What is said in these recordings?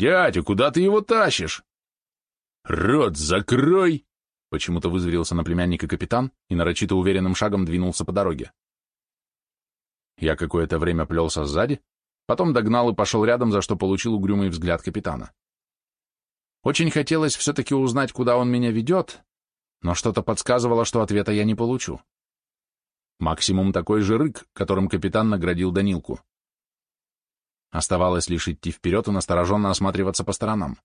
«Дядя, куда ты его тащишь?» «Рот закрой!» Почему-то вызверился на племянника капитан и нарочито уверенным шагом двинулся по дороге. Я какое-то время плелся сзади, потом догнал и пошел рядом, за что получил угрюмый взгляд капитана. Очень хотелось все-таки узнать, куда он меня ведет, но что-то подсказывало, что ответа я не получу. Максимум такой же рык, которым капитан наградил Данилку. Оставалось лишь идти вперед и настороженно осматриваться по сторонам.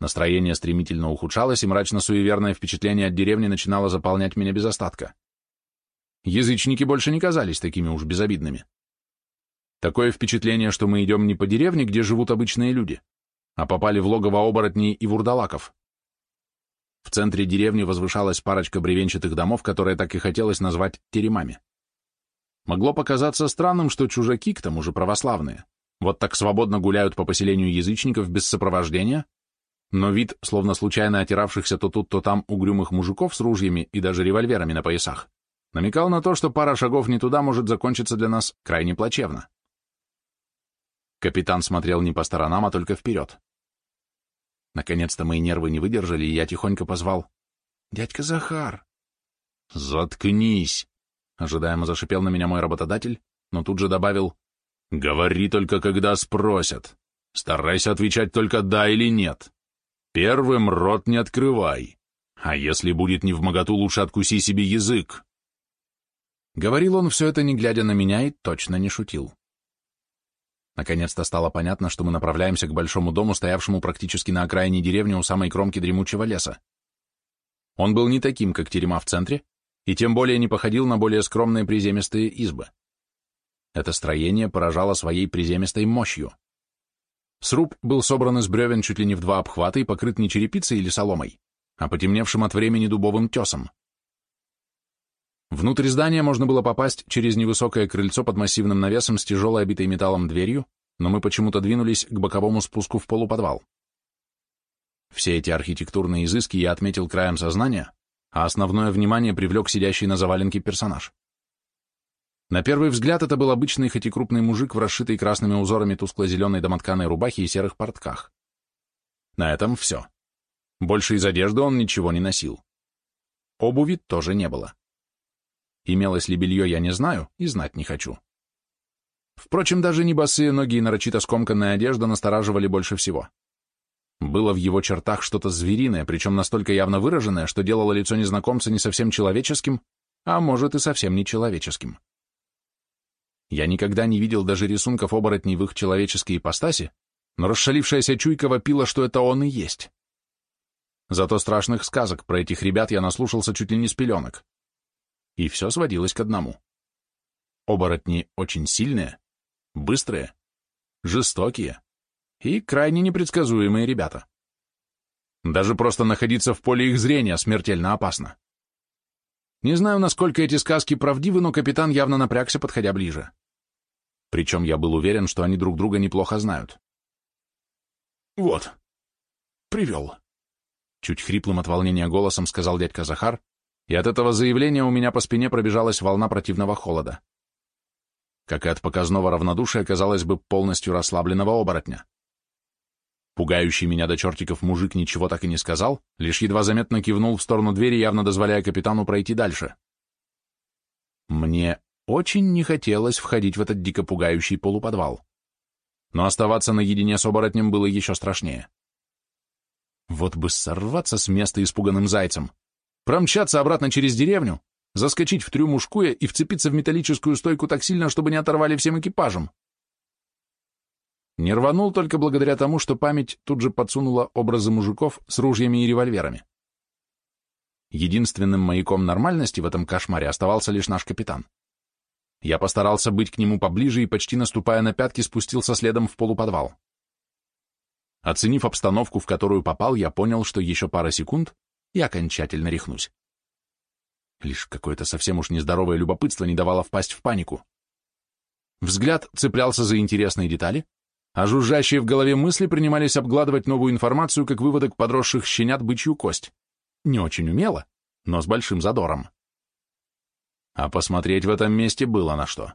Настроение стремительно ухудшалось, и мрачно-суеверное впечатление от деревни начинало заполнять меня без остатка. Язычники больше не казались такими уж безобидными. Такое впечатление, что мы идем не по деревне, где живут обычные люди, а попали в логово оборотней и вурдалаков. В центре деревни возвышалась парочка бревенчатых домов, которые так и хотелось назвать теремами. Могло показаться странным, что чужаки, к тому же православные, вот так свободно гуляют по поселению язычников без сопровождения, но вид, словно случайно отиравшихся то тут, то там угрюмых мужиков с ружьями и даже револьверами на поясах, намекал на то, что пара шагов не туда может закончиться для нас крайне плачевно. Капитан смотрел не по сторонам, а только вперед. Наконец-то мои нервы не выдержали, и я тихонько позвал. «Дядька Захар!» «Заткнись!» Ожидаемо зашипел на меня мой работодатель, но тут же добавил. «Говори только, когда спросят. Старайся отвечать только «да» или «нет». Первым рот не открывай. А если будет не в моготу, лучше откуси себе язык. Говорил он все это, не глядя на меня, и точно не шутил. Наконец-то стало понятно, что мы направляемся к большому дому, стоявшему практически на окраине деревни у самой кромки дремучего леса. Он был не таким, как терема в центре, и тем более не походил на более скромные приземистые избы. Это строение поражало своей приземистой мощью. Сруб был собран из бревен чуть ли не в два обхвата и покрыт не черепицей или соломой, а потемневшим от времени дубовым тесом. Внутрь здания можно было попасть через невысокое крыльцо под массивным навесом с тяжелой обитой металлом дверью, но мы почему-то двинулись к боковому спуску в полуподвал. Все эти архитектурные изыски я отметил краем сознания, а основное внимание привлек сидящий на заваленке персонаж. На первый взгляд это был обычный, хоть и крупный мужик в расшитой красными узорами тускло-зеленой домотканой рубахе и серых портках. На этом все. Больше из одежды он ничего не носил. Обуви тоже не было. Имелось ли белье, я не знаю и знать не хочу. Впрочем, даже не босые ноги и нарочито скомканная одежда настораживали больше всего. Было в его чертах что-то звериное, причем настолько явно выраженное, что делало лицо незнакомца не совсем человеческим, а может и совсем не человеческим. Я никогда не видел даже рисунков оборотней в их человеческой ипостаси, но расшалившаяся чуйка вопила, что это он и есть. Зато страшных сказок про этих ребят я наслушался чуть ли не с пеленок и все сводилось к одному. Оборотни очень сильные, быстрые, жестокие и крайне непредсказуемые ребята. Даже просто находиться в поле их зрения смертельно опасно. Не знаю, насколько эти сказки правдивы, но капитан явно напрягся, подходя ближе. Причем я был уверен, что они друг друга неплохо знают. «Вот, привел», — чуть хриплым от волнения голосом сказал дядька Захар, и от этого заявления у меня по спине пробежалась волна противного холода. Как и от показного равнодушия, казалось бы, полностью расслабленного оборотня. Пугающий меня до чертиков мужик ничего так и не сказал, лишь едва заметно кивнул в сторону двери, явно дозволяя капитану пройти дальше. Мне очень не хотелось входить в этот дико пугающий полуподвал. Но оставаться наедине с оборотнем было еще страшнее. Вот бы сорваться с места испуганным зайцем промчаться обратно через деревню, заскочить в трюм ушкуя и вцепиться в металлическую стойку так сильно, чтобы не оторвали всем экипажем. Не рванул только благодаря тому, что память тут же подсунула образы мужиков с ружьями и револьверами. Единственным маяком нормальности в этом кошмаре оставался лишь наш капитан. Я постарался быть к нему поближе и, почти наступая на пятки, спустился следом в полуподвал. Оценив обстановку, в которую попал, я понял, что еще пара секунд, и окончательно рехнусь. Лишь какое-то совсем уж нездоровое любопытство не давало впасть в панику. Взгляд цеплялся за интересные детали, а жужжащие в голове мысли принимались обгладывать новую информацию, как выводок подросших щенят бычью кость. Не очень умело, но с большим задором. А посмотреть в этом месте было на что.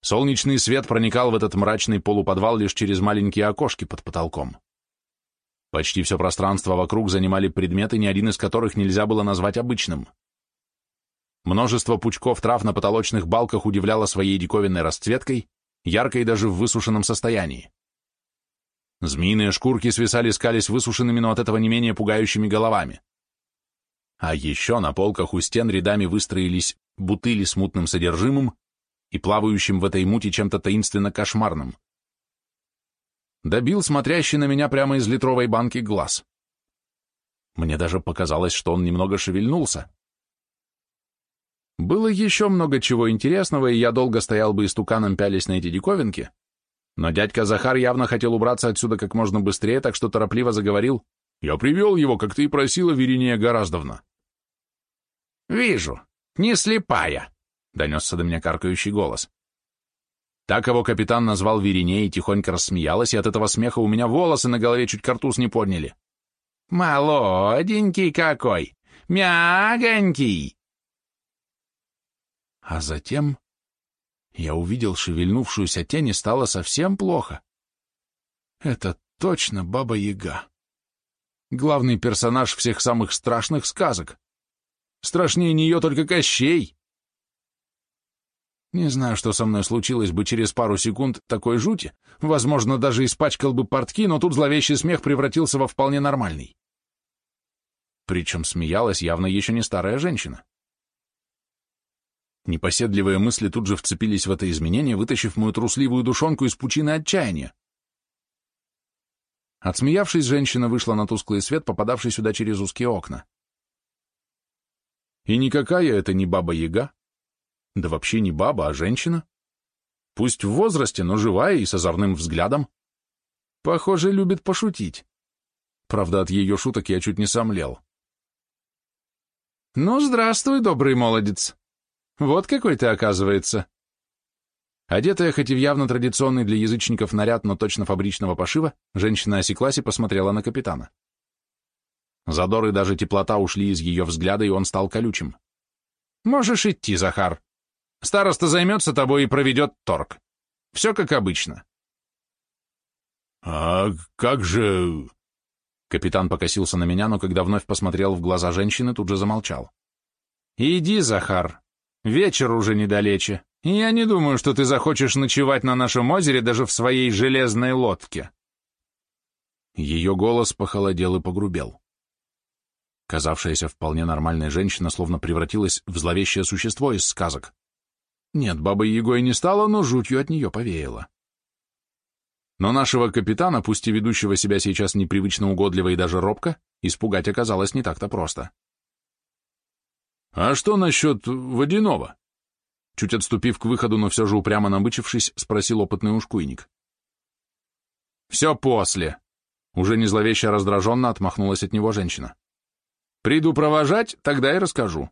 Солнечный свет проникал в этот мрачный полуподвал лишь через маленькие окошки под потолком. Почти все пространство вокруг занимали предметы, ни один из которых нельзя было назвать обычным. Множество пучков трав на потолочных балках удивляло своей диковинной расцветкой, яркой даже в высушенном состоянии. Змеиные шкурки свисали-скались высушенными, но от этого не менее пугающими головами. А еще на полках у стен рядами выстроились бутыли с мутным содержимым и плавающим в этой мути чем-то таинственно кошмарным. Добил смотрящий на меня прямо из литровой банки глаз. Мне даже показалось, что он немного шевельнулся. Было еще много чего интересного, и я долго стоял бы истуканом пялись на эти диковинки, но дядька Захар явно хотел убраться отсюда как можно быстрее, так что торопливо заговорил. «Я привел его, как ты и просила, Вериния Гораздовна». «Вижу, не слепая», — донесся до меня каркающий голос. Так его капитан назвал Вериней и тихонько рассмеялась, и от этого смеха у меня волосы на голове чуть картуз не подняли. «Молоденький какой! Мягонький!» А затем я увидел шевельнувшуюся тень и стало совсем плохо. Это точно Баба-Яга. Главный персонаж всех самых страшных сказок. Страшнее нее только Кощей. Не знаю, что со мной случилось бы через пару секунд такой жути. Возможно, даже испачкал бы портки, но тут зловещий смех превратился во вполне нормальный. Причем смеялась явно еще не старая женщина. Непоседливые мысли тут же вцепились в это изменение, вытащив мою трусливую душонку из пучины отчаяния. Отсмеявшись, женщина вышла на тусклый свет, попадавший сюда через узкие окна. И никакая это не баба-яга. Да вообще не баба, а женщина. Пусть в возрасте, но живая и с озорным взглядом. Похоже, любит пошутить. Правда, от ее шуток я чуть не сомлел. «Ну, здравствуй, добрый молодец!» Вот какой ты, оказывается. Одетая, хоть и в явно традиционный для язычников наряд, но точно фабричного пошива, женщина осеклась и посмотрела на капитана. Задор и даже теплота ушли из ее взгляда, и он стал колючим. «Можешь идти, Захар. Староста займется тобой и проведет торг. Все как обычно». «А как же...» Капитан покосился на меня, но когда вновь посмотрел в глаза женщины, тут же замолчал. «Иди, Захар, Вечер уже недалече, я не думаю, что ты захочешь ночевать на нашем озере даже в своей железной лодке». Ее голос похолодел и погрубел. Казавшаяся вполне нормальной женщина словно превратилась в зловещее существо из сказок. Нет, бабой Егой не стала, но жутью от нее повеяло. Но нашего капитана, пусть и ведущего себя сейчас непривычно угодливо и даже робко, испугать оказалось не так-то просто. «А что насчет водяного?» Чуть отступив к выходу, но все же упрямо набычившись, спросил опытный ушкуйник. «Все после!» Уже не зловеще раздраженно отмахнулась от него женщина. «Приду провожать, тогда и расскажу.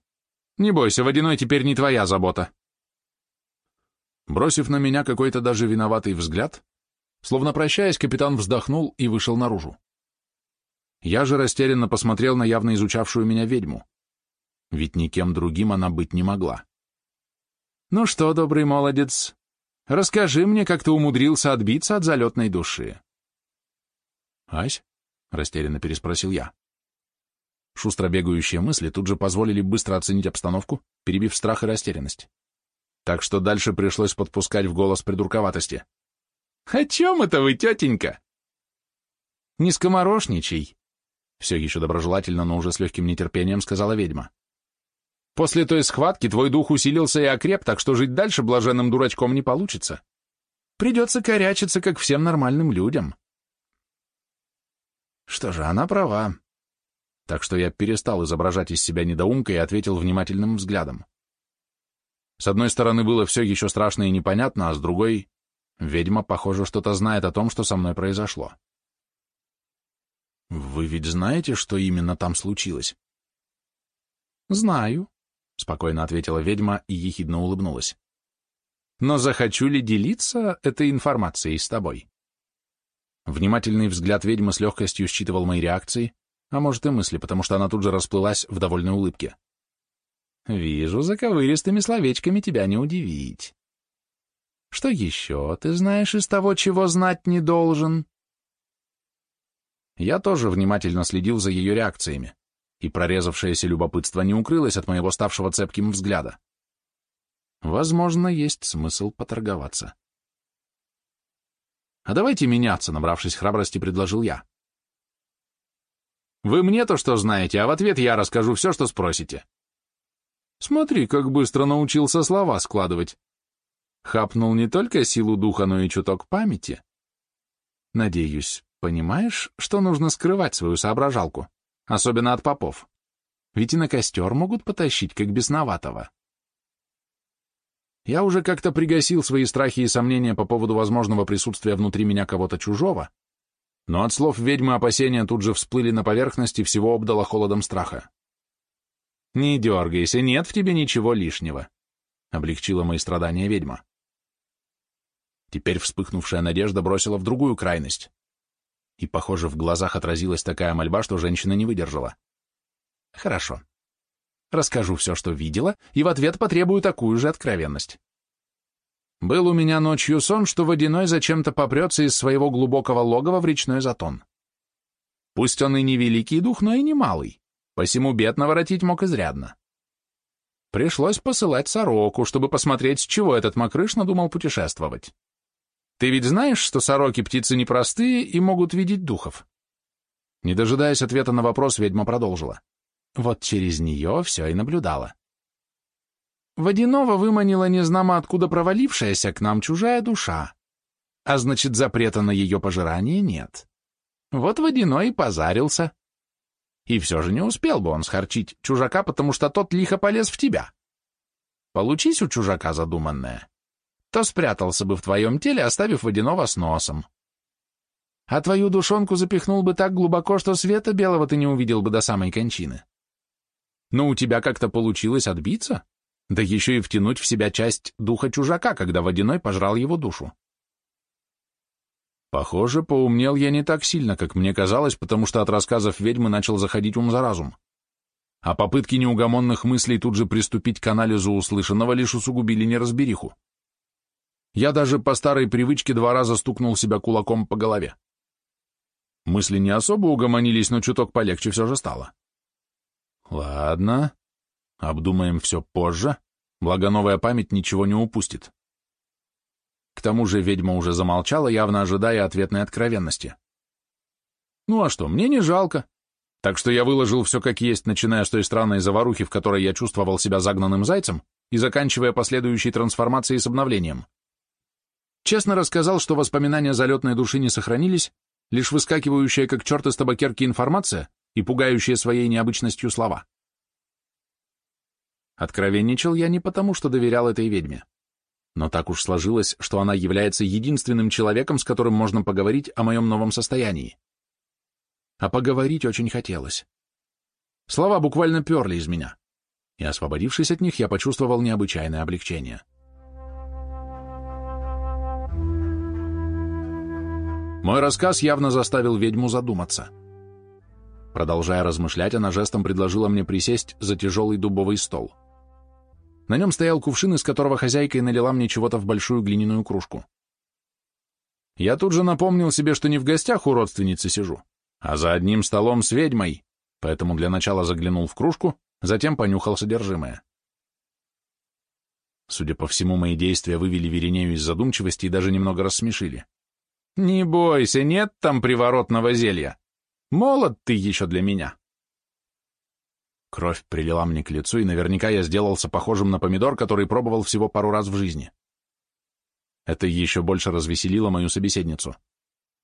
Не бойся, водяной теперь не твоя забота». Бросив на меня какой-то даже виноватый взгляд, словно прощаясь, капитан вздохнул и вышел наружу. Я же растерянно посмотрел на явно изучавшую меня ведьму ведь никем другим она быть не могла. «Ну что, добрый молодец, расскажи мне, как ты умудрился отбиться от залетной души». «Ась?» — растерянно переспросил я. Шустро бегающие мысли тут же позволили быстро оценить обстановку, перебив страх и растерянность. Так что дальше пришлось подпускать в голос придурковатости. «О чем это вы, тетенька?» «Не скоморошничай», — все еще доброжелательно, но уже с легким нетерпением сказала ведьма. После той схватки твой дух усилился и окреп, так что жить дальше блаженным дурачком не получится. Придется корячиться, как всем нормальным людям. Что же, она права. Так что я перестал изображать из себя недоумка и ответил внимательным взглядом. С одной стороны, было все еще страшно и непонятно, а с другой, ведьма, похоже, что-то знает о том, что со мной произошло. Вы ведь знаете, что именно там случилось? Знаю, — спокойно ответила ведьма и ехидно улыбнулась. «Но захочу ли делиться этой информацией с тобой?» Внимательный взгляд ведьмы с легкостью считывал мои реакции, а может и мысли, потому что она тут же расплылась в довольной улыбке. «Вижу, заковыристыми словечками тебя не удивить. Что еще ты знаешь из того, чего знать не должен?» Я тоже внимательно следил за ее реакциями, и прорезавшееся любопытство не укрылось от моего ставшего цепким взгляда. Возможно, есть смысл поторговаться. «А давайте меняться», — набравшись храбрости, предложил я. «Вы мне то, что знаете, а в ответ я расскажу все, что спросите». «Смотри, как быстро научился слова складывать. Хапнул не только силу духа, но и чуток памяти. Надеюсь, понимаешь, что нужно скрывать свою соображалку, особенно от попов. Ведь и на костер могут потащить, как бесноватого». Я уже как-то пригасил свои страхи и сомнения по поводу возможного присутствия внутри меня кого-то чужого, но от слов ведьмы опасения тут же всплыли на поверхность и всего обдало холодом страха. «Не дергайся, нет в тебе ничего лишнего», — облегчила мои страдания ведьма. Теперь вспыхнувшая надежда бросила в другую крайность. И, похоже, в глазах отразилась такая мольба, что женщина не выдержала. «Хорошо. Расскажу все, что видела, и в ответ потребую такую же откровенность. Был у меня ночью сон, что водяной зачем-то попрется из своего глубокого логова в речной затон. Пусть он и не великий дух, но и не малый, посему бед наворотить мог изрядно. Пришлось посылать сороку, чтобы посмотреть, с чего этот мокрыш надумал путешествовать. Ты ведь знаешь, что сороки птицы непростые и могут видеть духов? Не дожидаясь ответа на вопрос, ведьма продолжила. Вот через нее все и наблюдала. Водяного выманила незнамо откуда провалившаяся к нам чужая душа, а значит, запрета на ее пожирание нет. Вот Водяной и позарился. И все же не успел бы он схорчить чужака, потому что тот лихо полез в тебя. Получись у чужака задуманное, то спрятался бы в твоем теле, оставив Водяного с носом. А твою душонку запихнул бы так глубоко, что света белого ты не увидел бы до самой кончины. Но у тебя как-то получилось отбиться, да еще и втянуть в себя часть духа чужака, когда водяной пожрал его душу. Похоже, поумнел я не так сильно, как мне казалось, потому что от рассказов ведьмы начал заходить ум за разум. А попытки неугомонных мыслей тут же приступить к анализу услышанного лишь усугубили неразбериху. Я даже по старой привычке два раза стукнул себя кулаком по голове. Мысли не особо угомонились, но чуток полегче все же стало. Ладно, обдумаем все позже, благо новая память ничего не упустит. К тому же ведьма уже замолчала, явно ожидая ответной откровенности. Ну а что, мне не жалко. Так что я выложил все как есть, начиная с той странной заварухи, в которой я чувствовал себя загнанным зайцем, и заканчивая последующей трансформацией с обновлением. Честно рассказал, что воспоминания залетной души не сохранились, лишь выскакивающая как черт из табакерки информация и пугающие своей необычностью слова. Откровенничал я не потому, что доверял этой ведьме. Но так уж сложилось, что она является единственным человеком, с которым можно поговорить о моем новом состоянии. А поговорить очень хотелось. Слова буквально перли из меня, и, освободившись от них, я почувствовал необычайное облегчение. Мой рассказ явно заставил ведьму задуматься. Продолжая размышлять, она жестом предложила мне присесть за тяжелый дубовый стол. На нем стоял кувшин, из которого хозяйка и налила мне чего-то в большую глиняную кружку. Я тут же напомнил себе, что не в гостях у родственницы сижу, а за одним столом с ведьмой, поэтому для начала заглянул в кружку, затем понюхал содержимое. Судя по всему, мои действия вывели Веринею из задумчивости и даже немного рассмешили. «Не бойся, нет там приворотного зелья. Молод ты еще для меня. Кровь прилила мне к лицу, и наверняка я сделался похожим на помидор, который пробовал всего пару раз в жизни. Это еще больше развеселило мою собеседницу.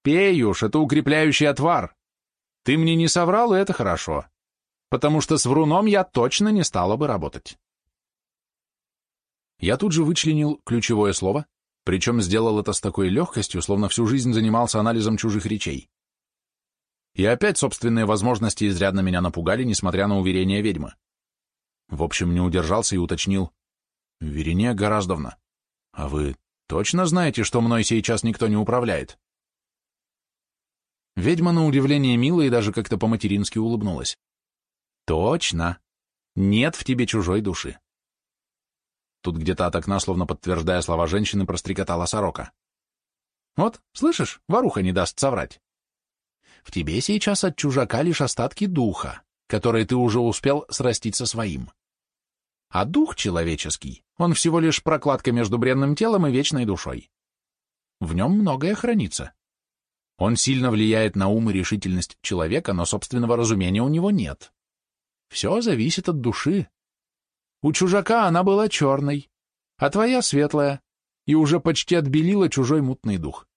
«Пей уж, это укрепляющий отвар. Ты мне не соврал, и это хорошо, потому что с вруном я точно не стала бы работать». Я тут же вычленил ключевое слово, причем сделал это с такой легкостью, словно всю жизнь занимался анализом чужих речей. И опять собственные возможности изрядно меня напугали, несмотря на уверения ведьмы. В общем, не удержался и уточнил. «Верения Гораздовна, а вы точно знаете, что мной сейчас никто не управляет?» Ведьма на удивление мило и даже как-то по-матерински улыбнулась. «Точно. Нет в тебе чужой души. Тут где-то от окна, словно подтверждая слова женщины, прострекотала сорока. Вот, слышишь, воруха не даст соврать. В тебе сейчас от чужака лишь остатки духа, которые ты уже успел срастить со своим. А дух человеческий, он всего лишь прокладка между бренным телом и вечной душой. В нем многое хранится. Он сильно влияет на ум и решительность человека, но собственного разумения у него нет. Все зависит от души. У чужака она была черной, а твоя светлая, и уже почти отбелила чужой мутный дух.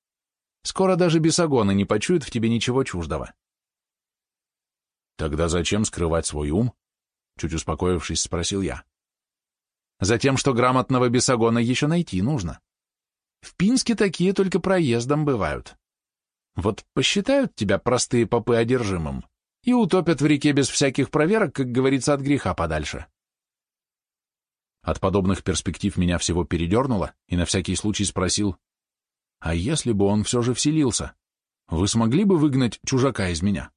Скоро даже бесогоны не почуют в тебе ничего чуждого. Тогда зачем скрывать свой ум? Чуть успокоившись, спросил я. Затем, что грамотного бесогона еще найти нужно. В Пинске такие только проездом бывают. Вот посчитают тебя простые попы одержимым и утопят в реке без всяких проверок, как говорится, от греха подальше. От подобных перспектив меня всего передернуло, и на всякий случай спросил, «А если бы он все же вселился, вы смогли бы выгнать чужака из меня?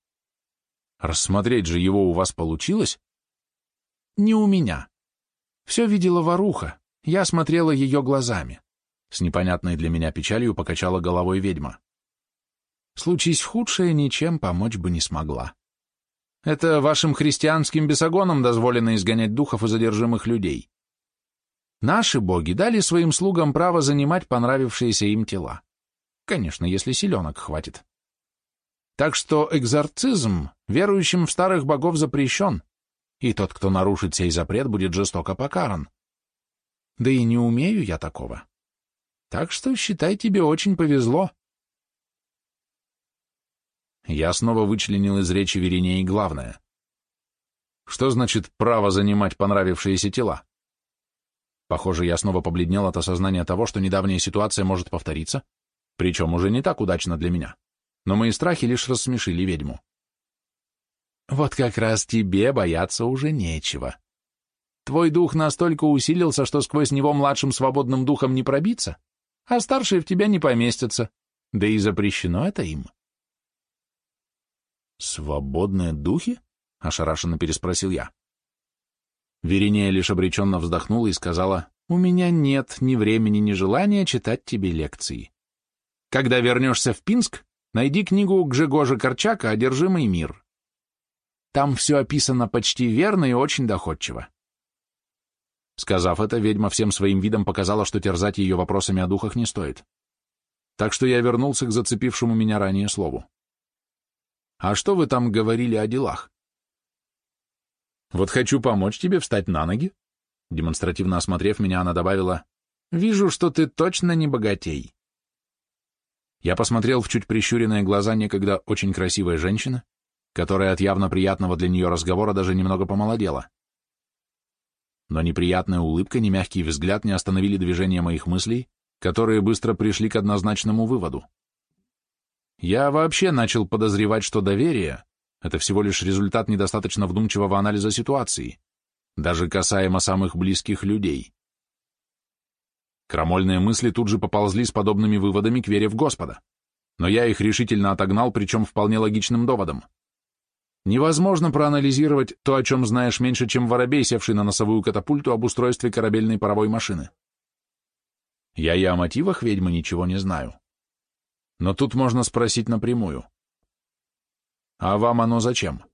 Рассмотреть же его у вас получилось?» «Не у меня. Все видела воруха, я смотрела ее глазами». С непонятной для меня печалью покачала головой ведьма. Случись худшее, ничем помочь бы не смогла. Это вашим христианским бесогонам дозволено изгонять духов и задержимых людей. Наши боги дали своим слугам право занимать понравившиеся им тела. Конечно, если силенок хватит. Так что экзорцизм верующим в старых богов запрещен, и тот, кто нарушит сей запрет, будет жестоко покаран. Да и не умею я такого. Так что, считай, тебе очень повезло. Я снова вычленил из речи Веринеи главное. Что значит право занимать понравившиеся тела? Похоже, я снова побледнел от осознания того, что недавняя ситуация может повториться, причем уже не так удачно для меня. Но мои страхи лишь рассмешили ведьму. Вот как раз тебе бояться уже нечего. Твой дух настолько усилился, что сквозь него младшим свободным духом не пробиться, а старшие в тебя не поместятся, да и запрещено это им. «Свободные духи?» — ошарашенно переспросил я. Веринея лишь обреченно вздохнула и сказала, «У меня нет ни времени, ни желания читать тебе лекции. Когда вернешься в Пинск, найди книгу Гжегожа Корчака «Одержимый мир». Там все описано почти верно и очень доходчиво. Сказав это, ведьма всем своим видом показала, что терзать ее вопросами о духах не стоит. Так что я вернулся к зацепившему меня ранее слову. «А что вы там говорили о делах?» Вот хочу помочь тебе встать на ноги. Демонстративно осмотрев меня, она добавила, «Вижу, что ты точно не богатей». Я посмотрел в чуть прищуренные глаза некогда очень красивой женщины, которая от явно приятного для нее разговора даже немного помолодела. Но неприятная улыбка, ни мягкий взгляд не остановили движение моих мыслей, которые быстро пришли к однозначному выводу. Я вообще начал подозревать, что доверие это всего лишь результат недостаточно вдумчивого анализа ситуации, даже касаемо самых близких людей. Крамольные мысли тут же поползли с подобными выводами к вере в Господа, но я их решительно отогнал, причем вполне логичным доводом. Невозможно проанализировать то, о чем знаешь меньше, чем воробей, севший на носовую катапульту об устройстве корабельной паровой машины. Я и о мотивах ведьмы ничего не знаю. Но тут можно спросить напрямую. А вам оно зачем?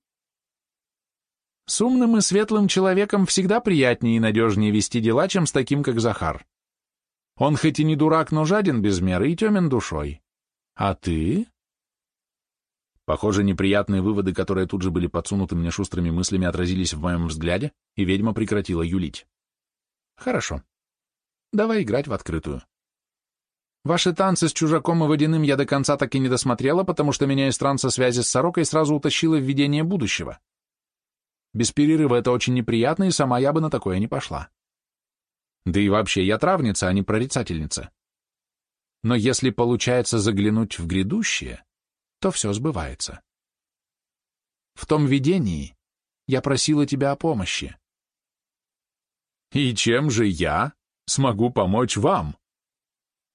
С умным и светлым человеком всегда приятнее и надежнее вести дела, чем с таким, как Захар. Он хоть и не дурак, но жаден без меры и темен душой. А ты? Похоже, неприятные выводы, которые тут же были подсунуты мне шустрыми мыслями, отразились в моем взгляде, и ведьма прекратила юлить. Хорошо. Давай играть в открытую. Ваши танцы с чужаком и водяным я до конца так и не досмотрела, потому что меня из транса связи с сорокой сразу утащило в видение будущего. Без перерыва это очень неприятно, и сама я бы на такое не пошла. Да и вообще, я травница, а не прорицательница. Но если получается заглянуть в грядущее, то все сбывается. В том видении я просила тебя о помощи. И чем же я смогу помочь вам?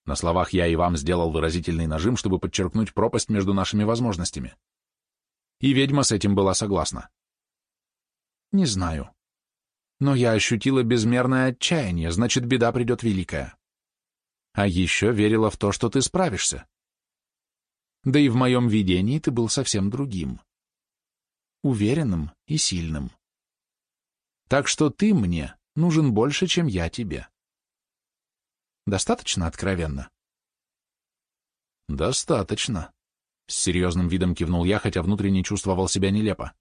На словах я и вам сделал выразительный нажим, чтобы подчеркнуть пропасть между нашими возможностями. И ведьма с этим была согласна. Не знаю. Но я ощутила безмерное отчаяние, значит, беда придет великая. А еще верила в то, что ты справишься. Да и в моем видении ты был совсем другим. Уверенным и сильным. Так что ты мне нужен больше, чем я тебе. Достаточно откровенно? Достаточно. С серьезным видом кивнул я, хотя внутренне чувствовал себя нелепо.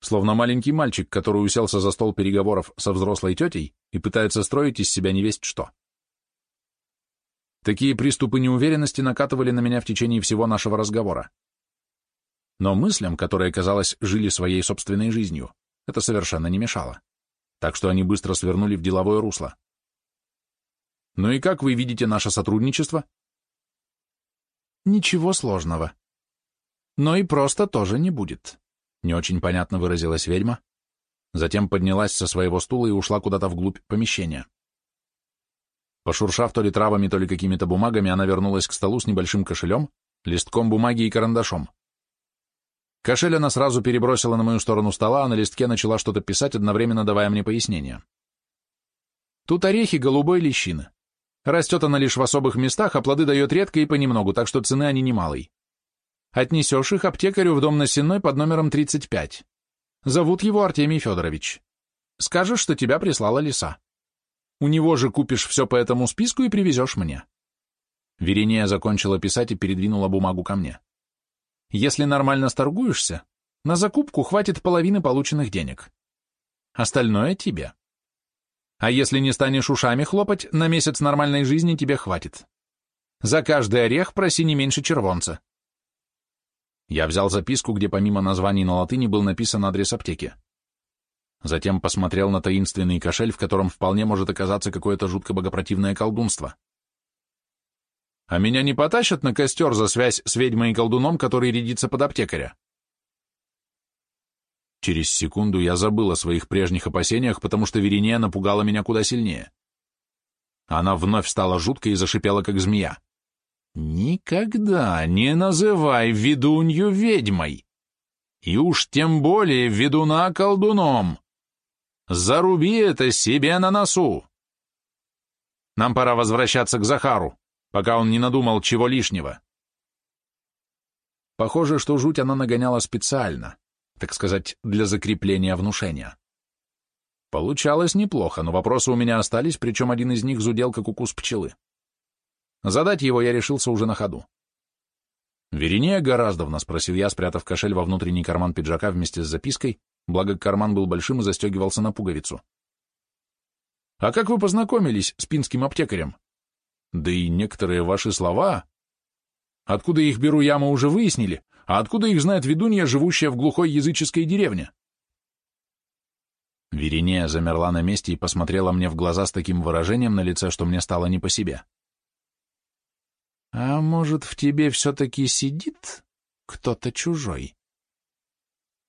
Словно маленький мальчик, который уселся за стол переговоров со взрослой тетей и пытается строить из себя невесть что. Такие приступы неуверенности накатывали на меня в течение всего нашего разговора. Но мыслям, которые, казалось, жили своей собственной жизнью, это совершенно не мешало. Так что они быстро свернули в деловое русло. Ну и как вы видите наше сотрудничество? Ничего сложного. Но и просто тоже не будет. Не очень понятно выразилась ведьма. Затем поднялась со своего стула и ушла куда-то вглубь помещения. Пошуршав то ли травами, то ли какими-то бумагами, она вернулась к столу с небольшим кошелем, листком бумаги и карандашом. Кошель она сразу перебросила на мою сторону стола, а на листке начала что-то писать, одновременно давая мне пояснение. Тут орехи голубой лещины. Растет она лишь в особых местах, а плоды дает редко и понемногу, так что цены они немалой. Отнесешь их аптекарю в дом на Сенной под номером 35. Зовут его Артемий Федорович. Скажешь, что тебя прислала лиса. У него же купишь все по этому списку и привезешь мне. Верения закончила писать и передвинула бумагу ко мне. Если нормально сторгуешься, на закупку хватит половины полученных денег. Остальное тебе. А если не станешь ушами хлопать, на месяц нормальной жизни тебе хватит. За каждый орех проси не меньше червонца. Я взял записку, где помимо названий на латыни был написан адрес аптеки. Затем посмотрел на таинственный кошель, в котором вполне может оказаться какое-то жутко богопротивное колдунство. А меня не потащат на костер за связь с ведьмой и колдуном, который рядится под аптекаря? Через секунду я забыл о своих прежних опасениях, потому что Верения напугала меня куда сильнее. Она вновь стала жуткой и зашипела, как змея. «Никогда не называй ведунью ведьмой! И уж тем более ведуна колдуном! Заруби это себе на носу! Нам пора возвращаться к Захару, пока он не надумал чего лишнего. Похоже, что жуть она нагоняла специально, так сказать, для закрепления внушения. Получалось неплохо, но вопросы у меня остались, причем один из них зудел, как укус пчелы. Задать его я решился уже на ходу. «Веринея Гораздовна?» — спросил я, спрятав кошель во внутренний карман пиджака вместе с запиской, благо карман был большим и застегивался на пуговицу. «А как вы познакомились с пинским аптекарем? Да и некоторые ваши слова... Откуда их беру я, мы уже выяснили, а откуда их знает ведунья, живущая в глухой языческой деревне?» Веринея замерла на месте и посмотрела мне в глаза с таким выражением на лице, что мне стало не по себе. «А может, в тебе все-таки сидит кто-то чужой?»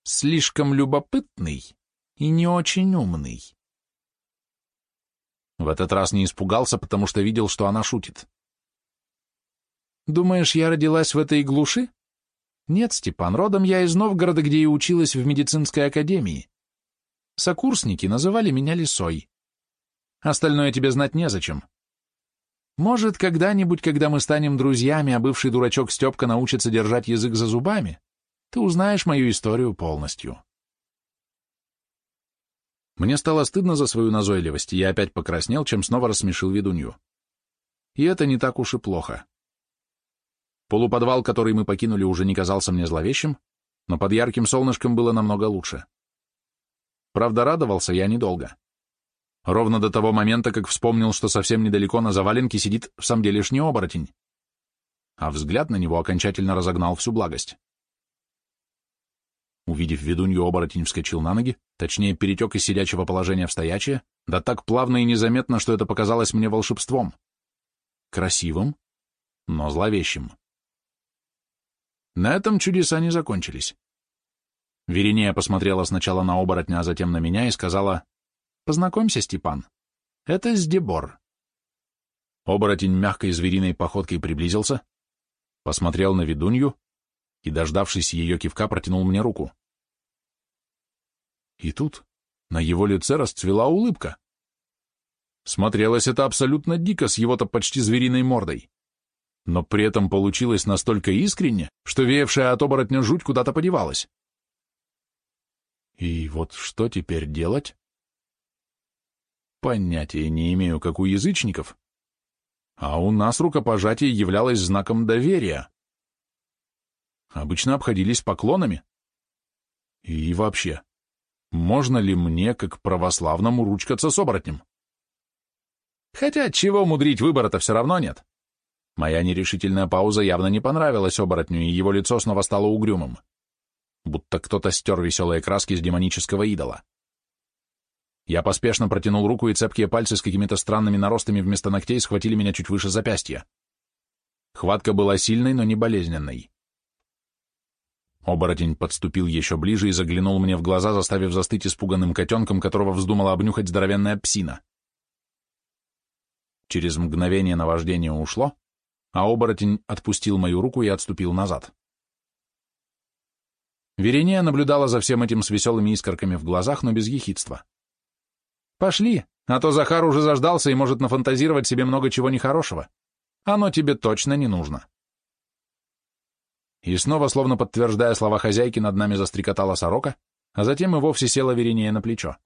слишком любопытный и не очень умный. В этот раз не испугался, потому что видел, что она шутит. «Думаешь, я родилась в этой глуши?» «Нет, Степан, родом я из Новгорода, где и училась в медицинской академии. Сокурсники называли меня лисой. Остальное тебе знать незачем. Может, когда-нибудь, когда мы станем друзьями, а бывший дурачок Степка научится держать язык за зубами, ты узнаешь мою историю полностью. Мне стало стыдно за свою назойливость, и я опять покраснел, чем снова рассмешил ведунью. И это не так уж и плохо. Полуподвал, который мы покинули, уже не казался мне зловещим, но под ярким солнышком было намного лучше. Правда, радовался я недолго. Ровно до того момента, как вспомнил, что совсем недалеко на заваленке сидит в самом деле лишний оборотень. А взгляд на него окончательно разогнал всю благость. Увидев ведунью, оборотень вскочил на ноги, точнее, перетек из сидячего положения в стоячее, да так плавно и незаметно, что это показалось мне волшебством. Красивым, но зловещим. На этом чудеса не закончились. Веринея посмотрела сначала на оборотня, а затем на меня и сказала, «Познакомься, Степан, это Сдебор». Оборотень мягкой звериной походкой приблизился, посмотрел на ведунью и, дождавшись ее кивка, протянул мне руку. И тут На его лице расцвела улыбка. Смотрелось это абсолютно дико с его-то почти звериной мордой. Но при этом получилось настолько искренне, что веявшая от оборотня жуть куда-то подевалась. И вот что теперь делать? Понятия не имею, как у язычников, а у нас рукопожатие являлось знаком доверия. Обычно обходились поклонами. И вообще, можно ли мне, как православному, ручкаться с оборотнем? Хотя чего мудрить, выбора-то все равно нет. Моя нерешительная пауза явно не понравилась оборотню, и его лицо снова стало угрюмым. Будто кто-то стер веселые краски с демонического идола. Я поспешно протянул руку, и цепкие пальцы с какими-то странными наростами вместо ногтей схватили меня чуть выше запястья. Хватка была сильной, но не болезненной. Оборотень подступил еще ближе и заглянул мне в глаза, заставив застыть испуганным котенком, которого вздумала обнюхать здоровенная псина. Через мгновение наваждение ушло, а оборотень отпустил мою руку и отступил назад. Верения наблюдала за всем этим с веселыми искорками в глазах, но без ехидства. «Пошли, а то Захар уже заждался и может нафантазировать себе много чего нехорошего. Оно тебе точно не нужно». И снова, словно подтверждая слова хозяйки, над нами застрекотала сорока, а затем и вовсе села Веринея на плечо.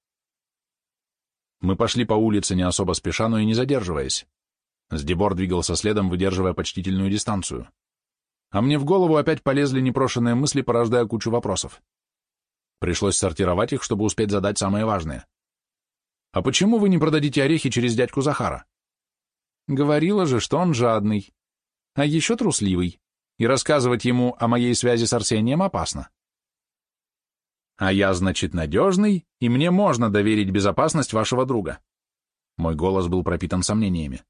Мы пошли по улице не особо спеша, но и не задерживаясь. Сдебор двигался следом, выдерживая почтительную дистанцию. А мне в голову опять полезли непрошенные мысли, порождая кучу вопросов. Пришлось сортировать их, чтобы успеть задать самое важное. «А почему вы не продадите орехи через дядьку Захара?» «Говорила же, что он жадный. А еще трусливый и рассказывать ему о моей связи с Арсением опасно. А я, значит, надежный, и мне можно доверить безопасность вашего друга. Мой голос был пропитан сомнениями.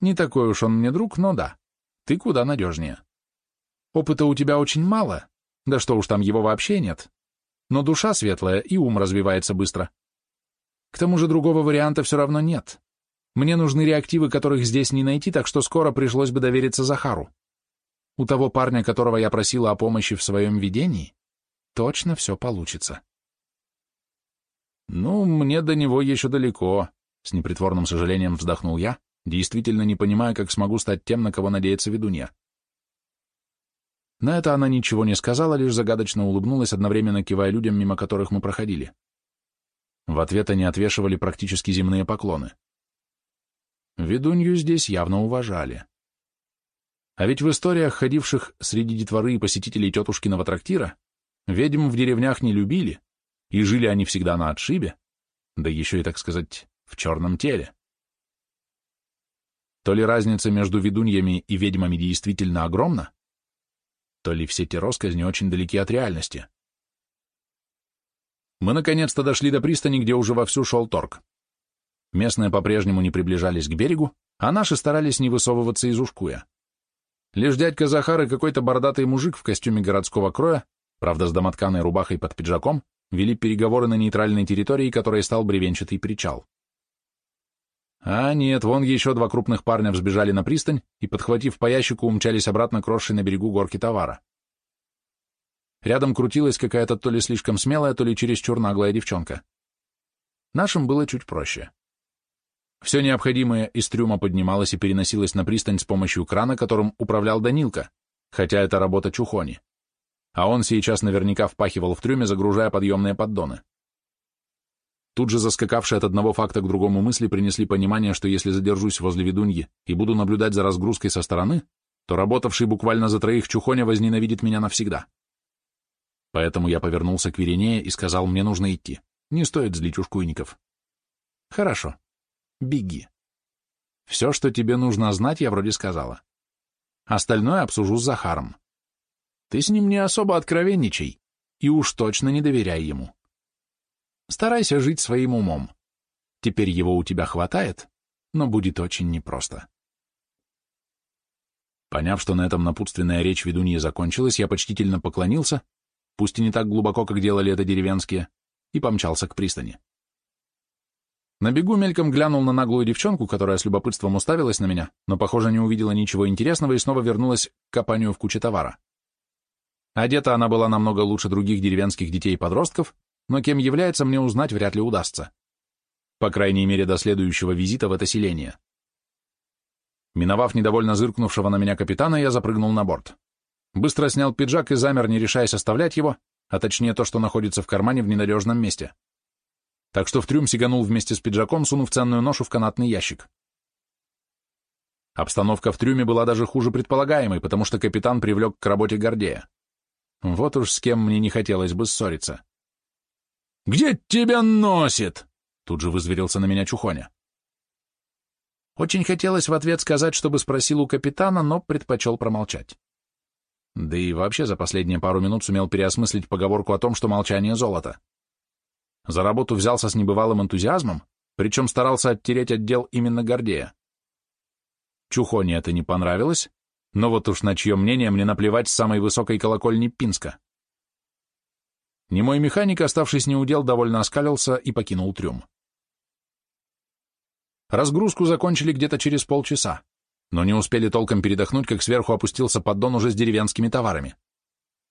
Не такой уж он мне друг, но да, ты куда надежнее. Опыта у тебя очень мало, да что уж там его вообще нет. Но душа светлая, и ум развивается быстро. К тому же другого варианта все равно нет. Мне нужны реактивы, которых здесь не найти, так что скоро пришлось бы довериться Захару. У того парня, которого я просила о помощи в своем видении, точно все получится. Ну, мне до него еще далеко, с непритворным сожалением вздохнул я, действительно не понимая, как смогу стать тем, на кого надеется ведунья. На это она ничего не сказала, лишь загадочно улыбнулась, одновременно кивая людям, мимо которых мы проходили. В ответ они отвешивали практически земные поклоны. Ведунью здесь явно уважали. А ведь в историях, ходивших среди детворы и посетителей тетушкиного трактира, ведьм в деревнях не любили, и жили они всегда на отшибе, да еще и, так сказать, в черном теле. То ли разница между ведуньями и ведьмами действительно огромна, то ли все те росказни очень далеки от реальности. Мы наконец-то дошли до пристани, где уже вовсю шел торг. Местные по-прежнему не приближались к берегу, а наши старались не высовываться из ушкуя. Лишь дядька Захар и какой-то бородатый мужик в костюме городского кроя, правда с домотканой рубахой под пиджаком, вели переговоры на нейтральной территории, которой стал бревенчатый причал. А нет, вон еще два крупных парня взбежали на пристань и, подхватив по ящику, умчались обратно к на берегу горки товара. Рядом крутилась какая-то то ли слишком смелая, то ли чересчур наглая девчонка. Нашим было чуть проще. Все необходимое из трюма поднималось и переносилось на пристань с помощью крана, которым управлял Данилка, хотя это работа Чухони. А он сейчас наверняка впахивал в трюме, загружая подъемные поддоны. Тут же заскакавшие от одного факта к другому мысли принесли понимание, что если задержусь возле ведуньи и буду наблюдать за разгрузкой со стороны, то работавший буквально за троих Чухоня возненавидит меня навсегда. Поэтому я повернулся к Веренее и сказал, мне нужно идти. Не стоит злить ушкуйников. Хорошо, беги. Все, что тебе нужно знать, я вроде сказала. Остальное обсужу с Захаром. Ты с ним не особо откровенничай, и уж точно не доверяй ему. Старайся жить своим умом. Теперь его у тебя хватает, но будет очень непросто. Поняв, что на этом напутственная речь ведуньи закончилась, я почтительно поклонился, пусть и не так глубоко, как делали это деревенские, и помчался к пристани. На бегу мельком глянул на наглую девчонку, которая с любопытством уставилась на меня, но, похоже, не увидела ничего интересного и снова вернулась к копанию в куче товара. Одета она была намного лучше других деревенских детей и подростков, но кем является, мне узнать вряд ли удастся. По крайней мере, до следующего визита в это селение. Миновав недовольно зыркнувшего на меня капитана, я запрыгнул на борт. Быстро снял пиджак и замер, не решаясь оставлять его, а точнее то, что находится в кармане в ненадежном месте. Так что в трюм сиганул вместе с пиджаком, сунув ценную ношу в канатный ящик. Обстановка в трюме была даже хуже предполагаемой, потому что капитан привлек к работе Гордея. Вот уж с кем мне не хотелось бы ссориться. «Где тебя носит?» — тут же вызверился на меня Чухоня. Очень хотелось в ответ сказать, чтобы спросил у капитана, но предпочел промолчать. Да и вообще за последние пару минут сумел переосмыслить поговорку о том, что молчание — золото. За работу взялся с небывалым энтузиазмом, причем старался оттереть отдел именно Гордея. Чухоне это не понравилось, но вот уж на чье мнение мне наплевать с самой высокой колокольни Пинска. Немой механик, оставшись неудел, довольно оскалился и покинул трюм. Разгрузку закончили где-то через полчаса, но не успели толком передохнуть, как сверху опустился поддон уже с деревенскими товарами.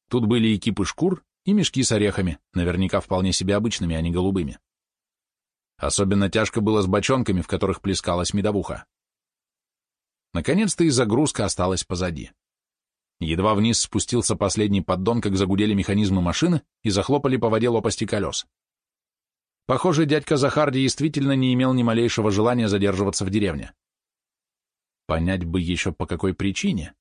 Тут были и кипы шкур, и мешки с орехами, наверняка вполне себе обычными, а не голубыми. Особенно тяжко было с бочонками, в которых плескалась медовуха. Наконец-то и загрузка осталась позади. Едва вниз спустился последний поддон, как загудели механизмы машины и захлопали по воде лопасти колес. Похоже, дядька Захар действительно не имел ни малейшего желания задерживаться в деревне. Понять бы еще по какой причине.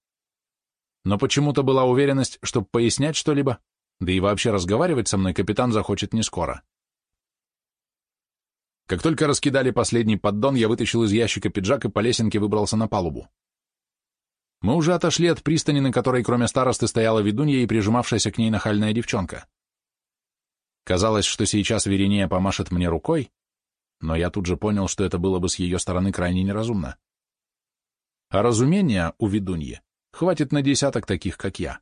Но почему-то была уверенность, что пояснять что-либо, да и вообще разговаривать со мной капитан захочет не скоро. Как только раскидали последний поддон, я вытащил из ящика пиджак и по лесенке выбрался на палубу. Мы уже отошли от пристани, на которой кроме старосты стояла ведунья и прижимавшаяся к ней нахальная девчонка. Казалось, что сейчас Веринея помашет мне рукой, но я тут же понял, что это было бы с ее стороны крайне неразумно. А разумения у ведуньи хватит на десяток таких, как я.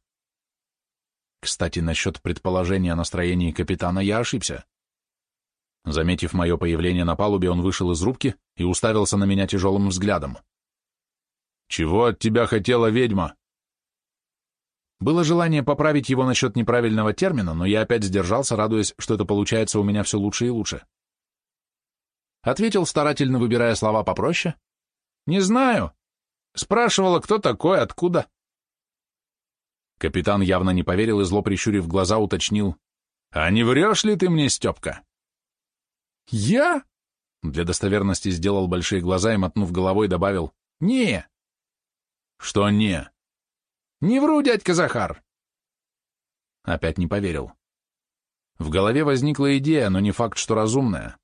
Кстати, насчет предположения о настроении капитана я ошибся. Заметив мое появление на палубе, он вышел из рубки и уставился на меня тяжелым взглядом. «Чего от тебя хотела ведьма?» Было желание поправить его насчет неправильного термина, но я опять сдержался, радуясь, что это получается у меня все лучше и лучше. Ответил, старательно выбирая слова попроще. «Не знаю. Спрашивала, кто такой, откуда». Капитан явно не поверил и, зло прищурив глаза, уточнил. «А не врешь ли ты мне, Степка?» «Я?» Для достоверности сделал большие глаза и, мотнув головой, добавил «Не». «Что «не»?» «Не вру, дядька Захар!» Опять не поверил. В голове возникла идея, но не факт, что разумная.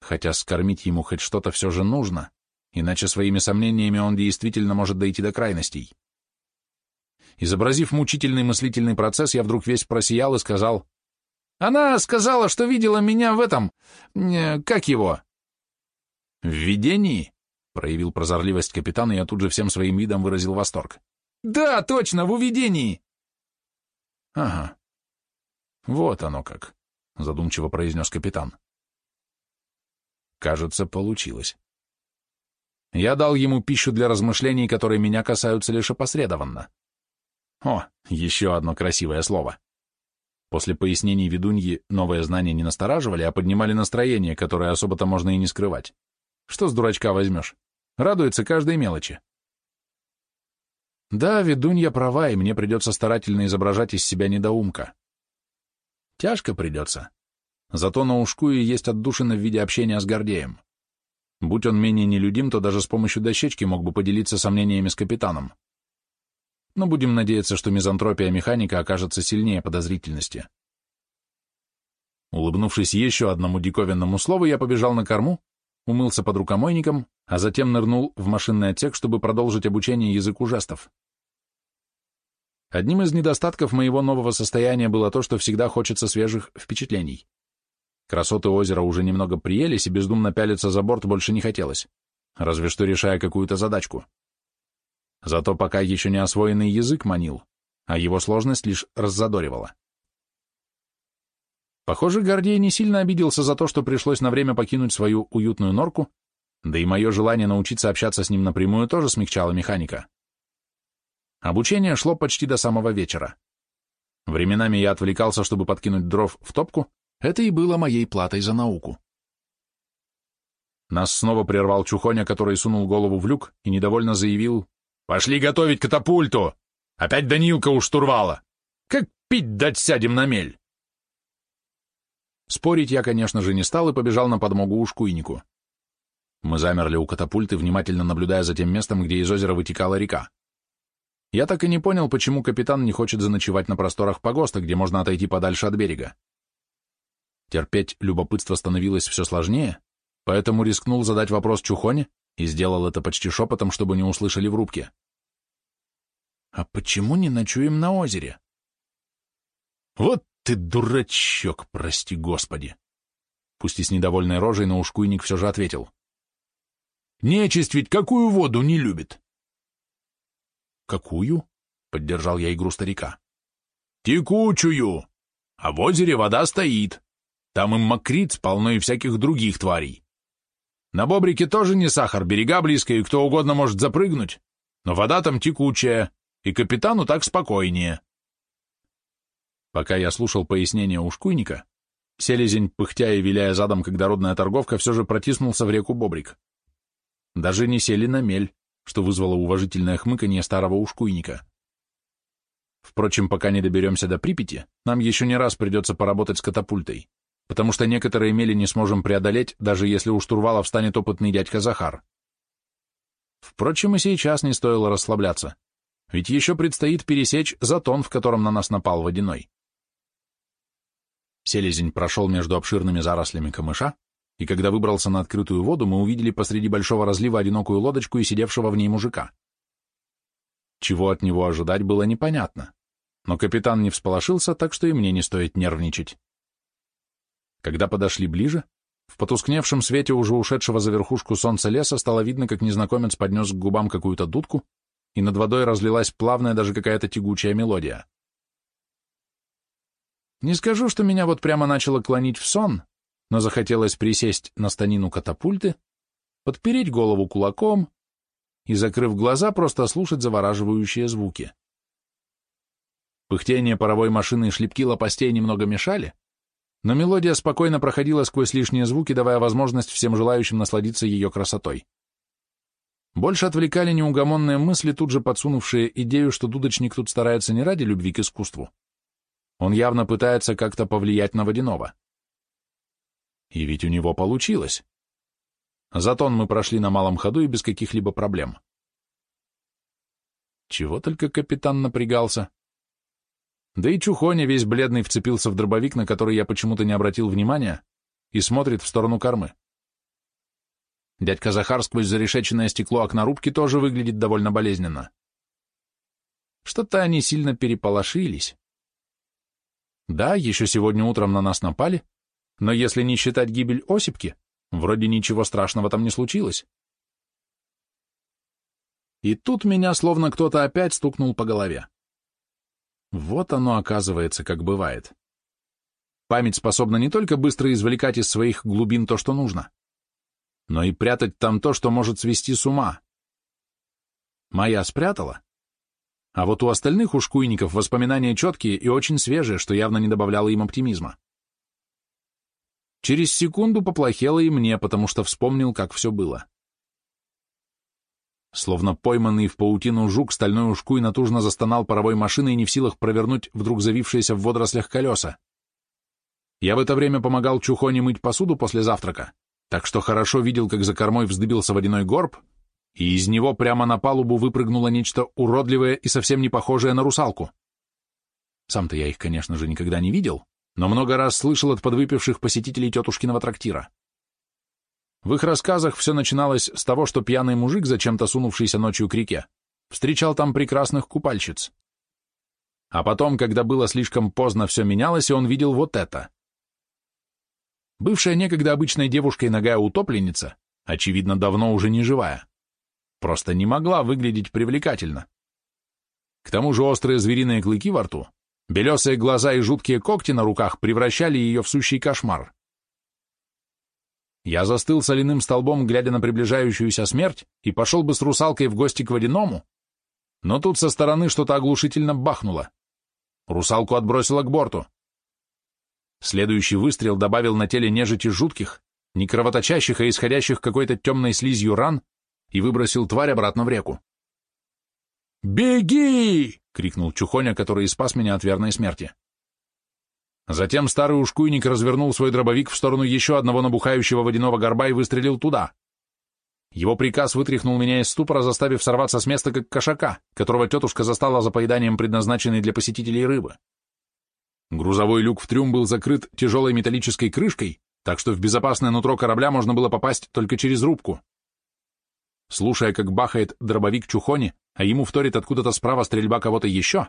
Хотя скормить ему хоть что-то все же нужно, иначе своими сомнениями он действительно может дойти до крайностей. Изобразив мучительный мыслительный процесс, я вдруг весь просиял и сказал, она сказала, что видела меня в этом... Э, как его?» «В видении?» — проявил прозорливость капитан, и я тут же всем своим видом выразил восторг. «Да, точно, в увидении!» «Ага. Вот оно как», — задумчиво произнес капитан. «Кажется, получилось. Я дал ему пищу для размышлений, которые меня касаются лишь опосредованно. О, еще одно красивое слово. После пояснений ведуньи новые знания не настораживали, а поднимали настроение, которое особо-то можно и не скрывать. Что с дурачка возьмешь? Радуется каждой мелочи. Да, ведунья права, и мне придется старательно изображать из себя недоумка. Тяжко придется. Зато на ушку и есть отдушина в виде общения с Гордеем. Будь он менее нелюдим, то даже с помощью дощечки мог бы поделиться сомнениями с капитаном но будем надеяться, что мизантропия механика окажется сильнее подозрительности. Улыбнувшись еще одному диковинному слову, я побежал на корму, умылся под рукомойником, а затем нырнул в машинный отсек, чтобы продолжить обучение языку жестов. Одним из недостатков моего нового состояния было то, что всегда хочется свежих впечатлений. Красоты озера уже немного приелись, и бездумно пялиться за борт больше не хотелось, разве что решая какую-то задачку. Зато пока еще не освоенный язык манил, а его сложность лишь раззадоривала. Похоже, Гордей не сильно обиделся за то, что пришлось на время покинуть свою уютную норку, да и мое желание научиться общаться с ним напрямую тоже смягчало механика. Обучение шло почти до самого вечера. Временами я отвлекался, чтобы подкинуть дров в топку, Это и было моей платой за науку. Нас снова прервал Чухоня, который сунул голову в люк и недовольно заявил «Пошли готовить катапульту! Опять Данилка у штурвала! Как пить дать сядем на мель!» Спорить я, конечно же, не стал и побежал на подмогу ушкуйнику. Мы замерли у катапульты, внимательно наблюдая за тем местом, где из озера вытекала река. Я так и не понял, почему капитан не хочет заночевать на просторах погоста, где можно отойти подальше от берега. Терпеть любопытство становилось все сложнее, поэтому рискнул задать вопрос Чухоне и сделал это почти шепотом, чтобы не услышали в рубке. «А почему не ночуем на озере?» «Вот ты дурачок, прости господи!» Пусть и с недовольной рожей, но ушкуйник все же ответил. Нечисть ведь какую воду не любит? Какую? Поддержал я игру старика. Текучую. А в озере вода стоит. Там и мокриц полно и всяких других тварей. На Бобрике тоже не сахар, берега близко, и кто угодно может запрыгнуть. Но вода там текучая, и капитану так спокойнее. Пока я слушал пояснение ушкуйника, селезень, пыхтя и виляя задом, как дородная торговка, все же протиснулся в реку Бобрик. Даже не сели на мель, что вызвало уважительное хмыканье старого ушкуйника. Впрочем, пока не доберемся до Припяти, нам еще не раз придется поработать с катапультой, потому что некоторые мели не сможем преодолеть, даже если у штурвала встанет опытный дядька Захар. Впрочем, и сейчас не стоило расслабляться, ведь еще предстоит пересечь затон, в котором на нас напал водяной. Селезень прошел между обширными зарослями камыша, и когда выбрался на открытую воду, мы увидели посреди большого разлива одинокую лодочку и сидевшего в ней мужика. Чего от него ожидать было непонятно, но капитан не всполошился, так что и мне не стоит нервничать. Когда подошли ближе, в потускневшем свете уже ушедшего за верхушку солнца леса стало видно, как незнакомец поднес к губам какую-то дудку, и над водой разлилась плавная даже какая-то тягучая мелодия. Не скажу, что меня вот прямо начало клонить в сон, но захотелось присесть на станину катапульты, подпереть голову кулаком и, закрыв глаза, просто слушать завораживающие звуки. Пыхтение паровой машины и шлепки лопастей немного мешали, но мелодия спокойно проходила сквозь лишние звуки, давая возможность всем желающим насладиться ее красотой. Больше отвлекали неугомонные мысли, тут же подсунувшие идею, что дудочник тут старается не ради любви к искусству. Он явно пытается как-то повлиять на водяного. И ведь у него получилось. Затон мы прошли на малом ходу и без каких-либо проблем. Чего только капитан напрягался. Да и Чухоня весь бледный вцепился в дробовик, на который я почему-то не обратил внимания, и смотрит в сторону кормы. Дядька Захар сквозь зарешеченное стекло окнорубки тоже выглядит довольно болезненно. Что-то они сильно переполошились. Да, еще сегодня утром на нас напали, но если не считать гибель Осипки, вроде ничего страшного там не случилось. И тут меня словно кто-то опять стукнул по голове. Вот оно оказывается, как бывает. Память способна не только быстро извлекать из своих глубин то, что нужно, но и прятать там то, что может свести с ума. Моя спрятала, а вот у остальных ушкуйников воспоминания четкие и очень свежие, что явно не добавляло им оптимизма. Через секунду поплохело и мне, потому что вспомнил, как все было. Словно пойманный в паутину жук, стальной ушкуй натужно застонал паровой машиной, не в силах провернуть вдруг завившиеся в водорослях колеса. Я в это время помогал Чухоне мыть посуду после завтрака, так что хорошо видел, как за кормой вздыбился водяной горб, и из него прямо на палубу выпрыгнуло нечто уродливое и совсем не похожее на русалку. Сам-то я их, конечно же, никогда не видел, но много раз слышал от подвыпивших посетителей тетушкиного трактира. В их рассказах все начиналось с того, что пьяный мужик, зачем-то сунувшийся ночью к реке, встречал там прекрасных купальщиц. А потом, когда было слишком поздно, все менялось, и он видел вот это. Бывшая некогда обычной девушкой ногая утопленница, очевидно, давно уже не живая, просто не могла выглядеть привлекательно. К тому же острые звериные клыки во рту Белесые глаза и жуткие когти на руках превращали ее в сущий кошмар. Я застыл соляным столбом, глядя на приближающуюся смерть, и пошел бы с русалкой в гости к водяному, но тут со стороны что-то оглушительно бахнуло. Русалку отбросило к борту. Следующий выстрел добавил на теле нежити жутких, не кровоточащих, а исходящих какой-то темной слизью ран, и выбросил тварь обратно в реку. «Беги!» — крикнул Чухоня, который спас меня от верной смерти. Затем старый ушкуйник развернул свой дробовик в сторону еще одного набухающего водяного горба и выстрелил туда. Его приказ вытряхнул меня из ступора, заставив сорваться с места, как кошака, которого тетушка застала за поеданием предназначенной для посетителей рыбы. Грузовой люк в трюм был закрыт тяжелой металлической крышкой, так что в безопасное нутро корабля можно было попасть только через рубку. Слушая, как бахает дробовик Чухони, а ему вторит откуда-то справа стрельба кого-то еще,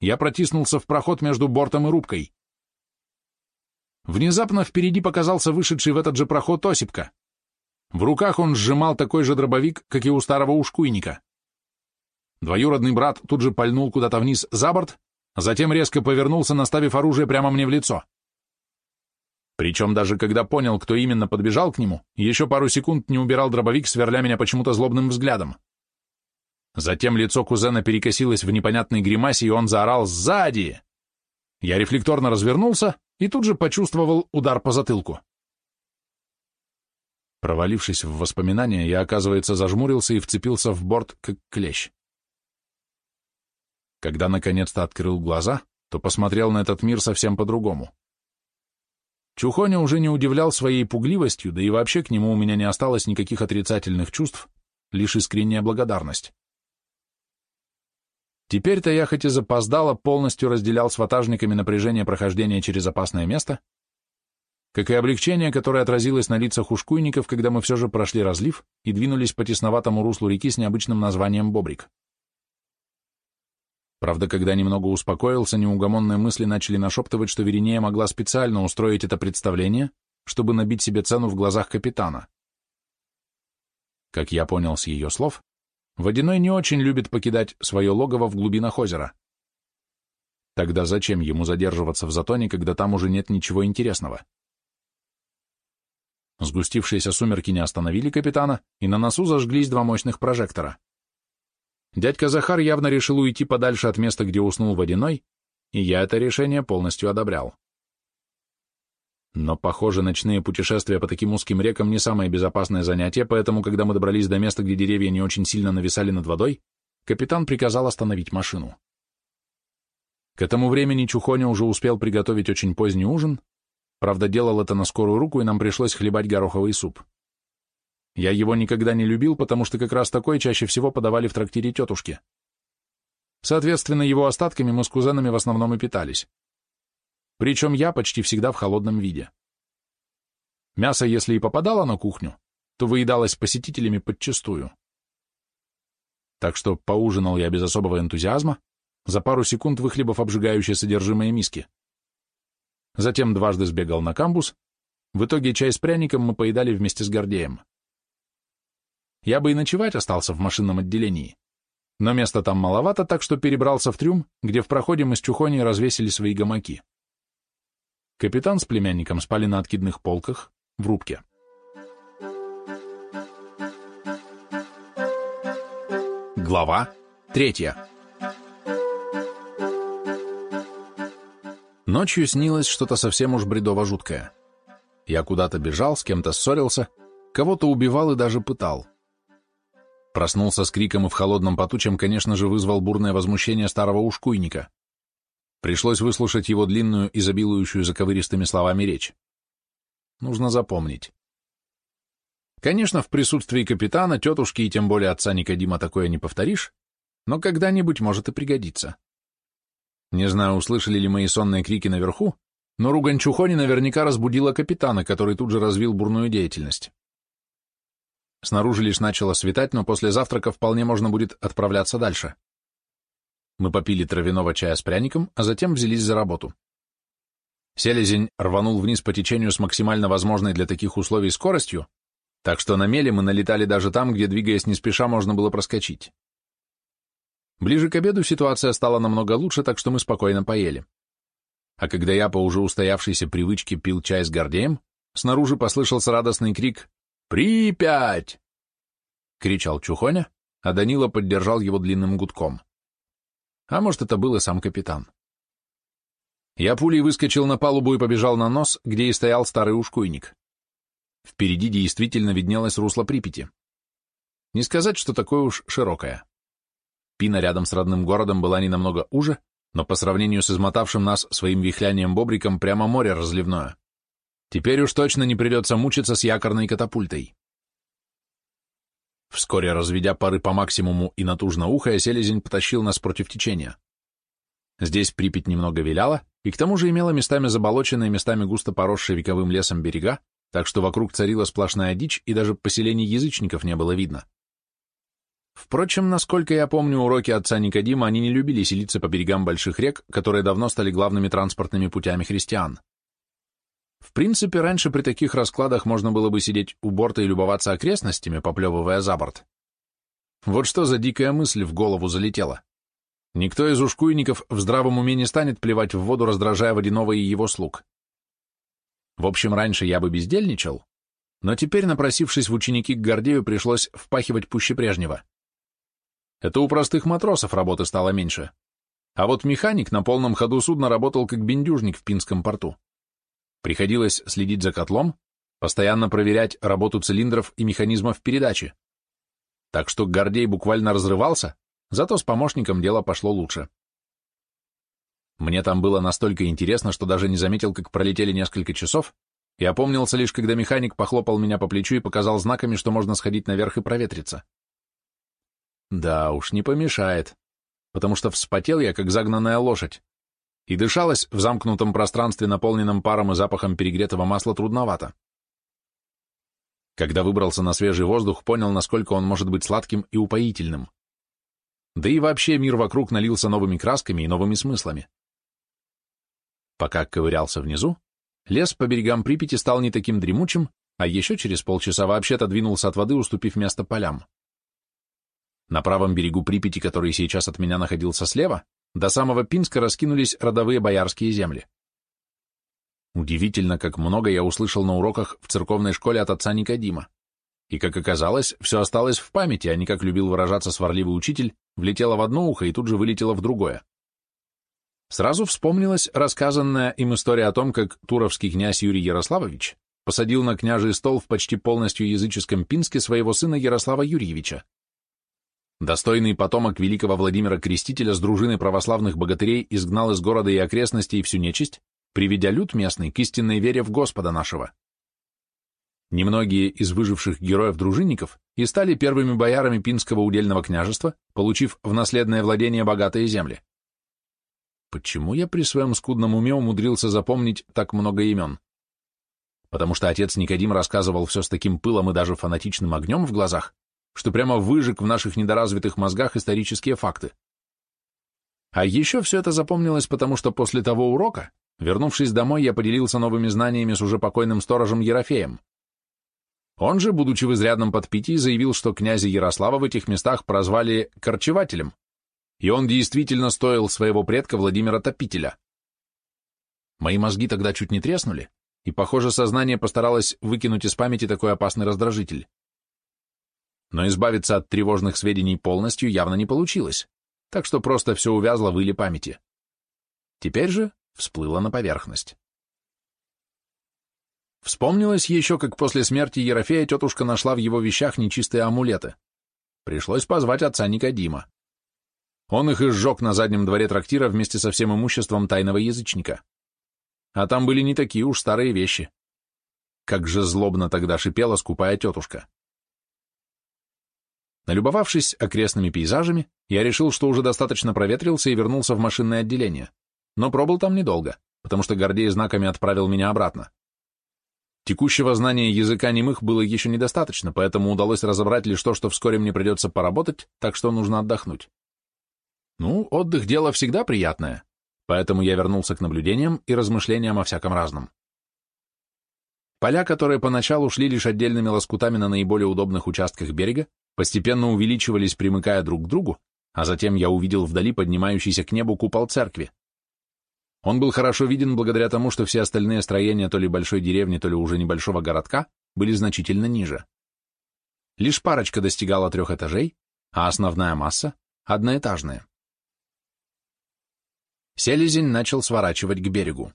я протиснулся в проход между бортом и рубкой. Внезапно впереди показался вышедший в этот же проход Осипка. В руках он сжимал такой же дробовик, как и у старого ушкуйника. Двоюродный брат тут же пальнул куда-то вниз за борт, затем резко повернулся, наставив оружие прямо мне в лицо. Причем даже когда понял, кто именно подбежал к нему, еще пару секунд не убирал дробовик, сверля меня почему-то злобным взглядом. Затем лицо кузена перекосилось в непонятной гримасе, и он заорал «Сзади!». Я рефлекторно развернулся и тут же почувствовал удар по затылку. Провалившись в воспоминания, я, оказывается, зажмурился и вцепился в борт, как клещ. Когда наконец-то открыл глаза, то посмотрел на этот мир совсем по-другому. Чухоня уже не удивлял своей пугливостью, да и вообще к нему у меня не осталось никаких отрицательных чувств, лишь искренняя благодарность. Теперь-то я хоть и запоздало, полностью разделял с ватажниками напряжение прохождения через опасное место, как и облегчение, которое отразилось на лицах ушкуйников, когда мы все же прошли разлив и двинулись по тесноватому руслу реки с необычным названием Бобрик. Правда, когда немного успокоился, неугомонные мысли начали нашептывать, что Веринея могла специально устроить это представление, чтобы набить себе цену в глазах капитана. Как я понял с ее слов, Водяной не очень любит покидать свое логово в глубинах озера. Тогда зачем ему задерживаться в затоне, когда там уже нет ничего интересного? Сгустившиеся сумерки не остановили капитана, и на носу зажглись два мощных прожектора. Дядька Захар явно решил уйти подальше от места, где уснул водяной, и я это решение полностью одобрял. Но, похоже, ночные путешествия по таким узким рекам не самое безопасное занятие, поэтому, когда мы добрались до места, где деревья не очень сильно нависали над водой, капитан приказал остановить машину. К этому времени Чухоня уже успел приготовить очень поздний ужин, правда, делал это на скорую руку, и нам пришлось хлебать гороховый суп. Я его никогда не любил, потому что как раз такой чаще всего подавали в трактире тетушки. Соответственно, его остатками мы с кузенами в основном и питались. Причем я почти всегда в холодном виде. Мясо, если и попадало на кухню, то выедалось посетителями подчистую. Так что поужинал я без особого энтузиазма, за пару секунд выхлебав обжигающее содержимое миски. Затем дважды сбегал на камбус, в итоге чай с пряником мы поедали вместе с Гордеем. Я бы и ночевать остался в машинном отделении, но места там маловато, так что перебрался в трюм, где в проходе мы с Чухоней развесили свои гамаки. Капитан с племянником спали на откидных полках в рубке. Глава третья Ночью снилось что-то совсем уж бредово жуткое. Я куда-то бежал, с кем-то ссорился, кого-то убивал и даже пытал. Проснулся с криком и в холодном поту, чем, конечно же, вызвал бурное возмущение старого ушкуйника. Пришлось выслушать его длинную, изобилующую заковыристыми словами речь. Нужно запомнить. Конечно, в присутствии капитана, тетушки и тем более отца Никодима такое не повторишь, но когда-нибудь может и пригодиться. Не знаю, услышали ли мои сонные крики наверху, но ругань Чухони наверняка разбудила капитана, который тут же развил бурную деятельность. Снаружи лишь начало светать, но после завтрака вполне можно будет отправляться дальше. Мы попили травяного чая с пряником, а затем взялись за работу. Селезень рванул вниз по течению с максимально возможной для таких условий скоростью, так что на мели мы налетали даже там, где, двигаясь не спеша, можно было проскочить. Ближе к обеду ситуация стала намного лучше, так что мы спокойно поели. А когда я по уже устоявшейся привычке пил чай с Гордеем, снаружи послышался радостный крик «Припять!» — кричал Чухоня, а Данила поддержал его длинным гудком. А может, это был и сам капитан. Я пулей выскочил на палубу и побежал на нос, где и стоял старый ушкуйник. Впереди действительно виднелось русло Припяти. Не сказать, что такое уж широкое. Пина рядом с родным городом была не намного уже, но по сравнению с измотавшим нас своим вихлянием бобриком прямо море разливное. Теперь уж точно не придется мучиться с якорной катапультой. Вскоре, разведя пары по максимуму и натужно ухая, селезень потащил нас против течения. Здесь Припять немного виляла, и к тому же имела местами заболоченные, местами густо поросшие вековым лесом берега, так что вокруг царила сплошная дичь, и даже поселений язычников не было видно. Впрочем, насколько я помню уроки отца Никодима, они не любили селиться по берегам больших рек, которые давно стали главными транспортными путями христиан. В принципе, раньше при таких раскладах можно было бы сидеть у борта и любоваться окрестностями, поплевывая за борт. Вот что за дикая мысль в голову залетела. Никто из ушкуйников в здравом уме не станет плевать в воду, раздражая водяного и его слуг. В общем, раньше я бы бездельничал, но теперь, напросившись в ученики к Гордею, пришлось впахивать пуще прежнего. Это у простых матросов работы стало меньше. А вот механик на полном ходу судна работал как бендюжник в Пинском порту. Приходилось следить за котлом, постоянно проверять работу цилиндров и механизмов передачи. Так что Гордей буквально разрывался, зато с помощником дело пошло лучше. Мне там было настолько интересно, что даже не заметил, как пролетели несколько часов, и опомнился лишь, когда механик похлопал меня по плечу и показал знаками, что можно сходить наверх и проветриться. Да уж, не помешает, потому что вспотел я, как загнанная лошадь, и дышалось в замкнутом пространстве, наполненном паром и запахом перегретого масла, трудновато. Когда выбрался на свежий воздух, понял, насколько он может быть сладким и упоительным. Да и вообще мир вокруг налился новыми красками и новыми смыслами. Пока ковырялся внизу, лес по берегам Припяти стал не таким дремучим, а еще через полчаса вообще-то двинулся от воды, уступив место полям. На правом берегу Припяти, который сейчас от меня находился слева, до самого Пинска раскинулись родовые боярские земли. Удивительно, как много я услышал на уроках в церковной школе от отца Никодима. И, как оказалось, все осталось в памяти, а не, как любил выражаться сварливый учитель, влетело в одно ухо и тут же вылетело в другое. Сразу вспомнилась рассказанная им история о том, как туровский князь Юрий Ярославович посадил на княжий стол в почти полностью языческом Пинске своего сына Ярослава Юрьевича. Достойный потомок великого Владимира Крестителя с дружиной православных богатырей изгнал из города и окрестностей всю нечисть, приведя люд местный к истинной вере в Господа нашего. Немногие из выживших героев-дружинников и стали первыми боярами Пинского удельного княжества, получив в наследное владение богатые земли. Почему я при своем скудном уме умудрился запомнить так много имен? Потому что отец Никодим рассказывал все с таким пылом и даже фанатичным огнем в глазах, что прямо выжег в наших недоразвитых мозгах исторические факты. А еще все это запомнилось, потому что после того урока, вернувшись домой, я поделился новыми знаниями с уже покойным сторожем Ерофеем. Он же, будучи в изрядном подпитии, заявил, что князя Ярослава в этих местах прозвали «корчевателем», и он действительно стоил своего предка Владимира Топителя. Мои мозги тогда чуть не треснули, и, похоже, сознание постаралось выкинуть из памяти такой опасный раздражитель. Но избавиться от тревожных сведений полностью явно не получилось, так что просто все увязло в иле памяти. Теперь же всплыло на поверхность. Вспомнилось еще, как после смерти Ерофея тетушка нашла в его вещах нечистые амулеты. Пришлось позвать отца Никодима. Он их изжег на заднем дворе трактира вместе со всем имуществом тайного язычника. А там были не такие уж старые вещи. Как же злобно тогда шипела скупая тетушка. Налюбовавшись окрестными пейзажами, я решил, что уже достаточно проветрился и вернулся в машинное отделение. Но пробыл там недолго, потому что Гордей знаками отправил меня обратно. Текущего знания языка немых было еще недостаточно, поэтому удалось разобрать лишь то, что вскоре мне придется поработать, так что нужно отдохнуть. Ну, отдых — дело всегда приятное, поэтому я вернулся к наблюдениям и размышлениям о всяком разном. Поля, которые поначалу шли лишь отдельными лоскутами на наиболее удобных участках берега, постепенно увеличивались, примыкая друг к другу, а затем я увидел вдали поднимающийся к небу купол церкви. Он был хорошо виден благодаря тому, что все остальные строения то ли большой деревни, то ли уже небольшого городка были значительно ниже. Лишь парочка достигала трех этажей, а основная масса — одноэтажная. селезень начал сворачивать к берегу.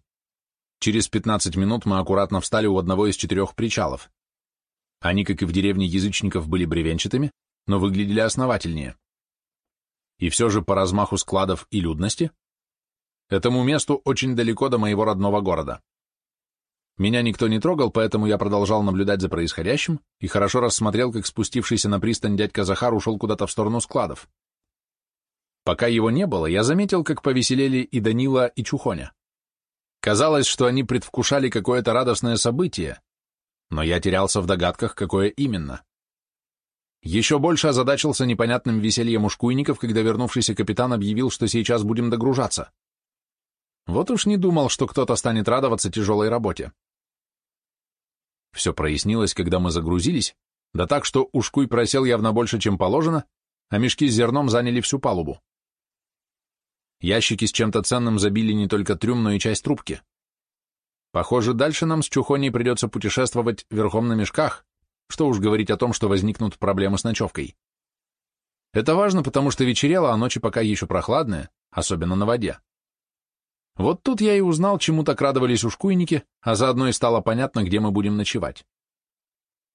Через 15 минут мы аккуратно встали у одного из четырех причалов. Они, как и в деревне язычников, были бревенчатыми, но выглядели основательнее. И все же по размаху складов и людности этому месту очень далеко до моего родного города. Меня никто не трогал, поэтому я продолжал наблюдать за происходящим и хорошо рассмотрел, как спустившийся на пристань дядька Захар ушел куда-то в сторону складов. Пока его не было, я заметил, как повеселели и Данила, и Чухоня. Казалось, что они предвкушали какое-то радостное событие, но я терялся в догадках, какое именно. Еще больше озадачился непонятным весельем ушкуйников, когда вернувшийся капитан объявил, что сейчас будем догружаться. Вот уж не думал, что кто-то станет радоваться тяжелой работе. Все прояснилось, когда мы загрузились, да так, что ушкуй просел явно больше, чем положено, а мешки с зерном заняли всю палубу. Ящики с чем-то ценным забили не только трюм, но и часть трубки. Похоже, дальше нам с Чухоней придется путешествовать верхом на мешках, что уж говорить о том, что возникнут проблемы с ночевкой. Это важно, потому что вечерело, а ночи пока еще прохладные, особенно на воде. Вот тут я и узнал, чему так радовались ушкуйники, а заодно и стало понятно, где мы будем ночевать.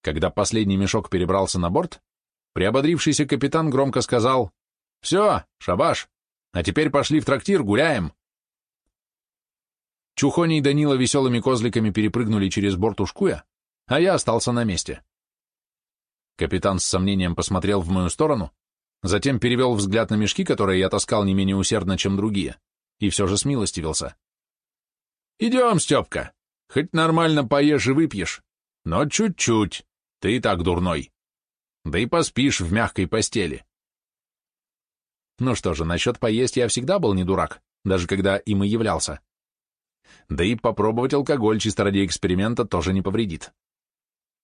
Когда последний мешок перебрался на борт, приободрившийся капитан громко сказал «Все, шабаш, а теперь пошли в трактир, гуляем». Чухони и Данила веселыми козликами перепрыгнули через борт ушкуя, а я остался на месте. Капитан с сомнением посмотрел в мою сторону, затем перевел взгляд на мешки, которые я таскал не менее усердно, чем другие, и все же смилостивился. «Идем, Степка, хоть нормально поешь и выпьешь, но чуть-чуть, ты и так дурной. Да и поспишь в мягкой постели». Ну что же, насчет поесть я всегда был не дурак, даже когда им и являлся. Да и попробовать алкоголь чисто ради эксперимента тоже не повредит.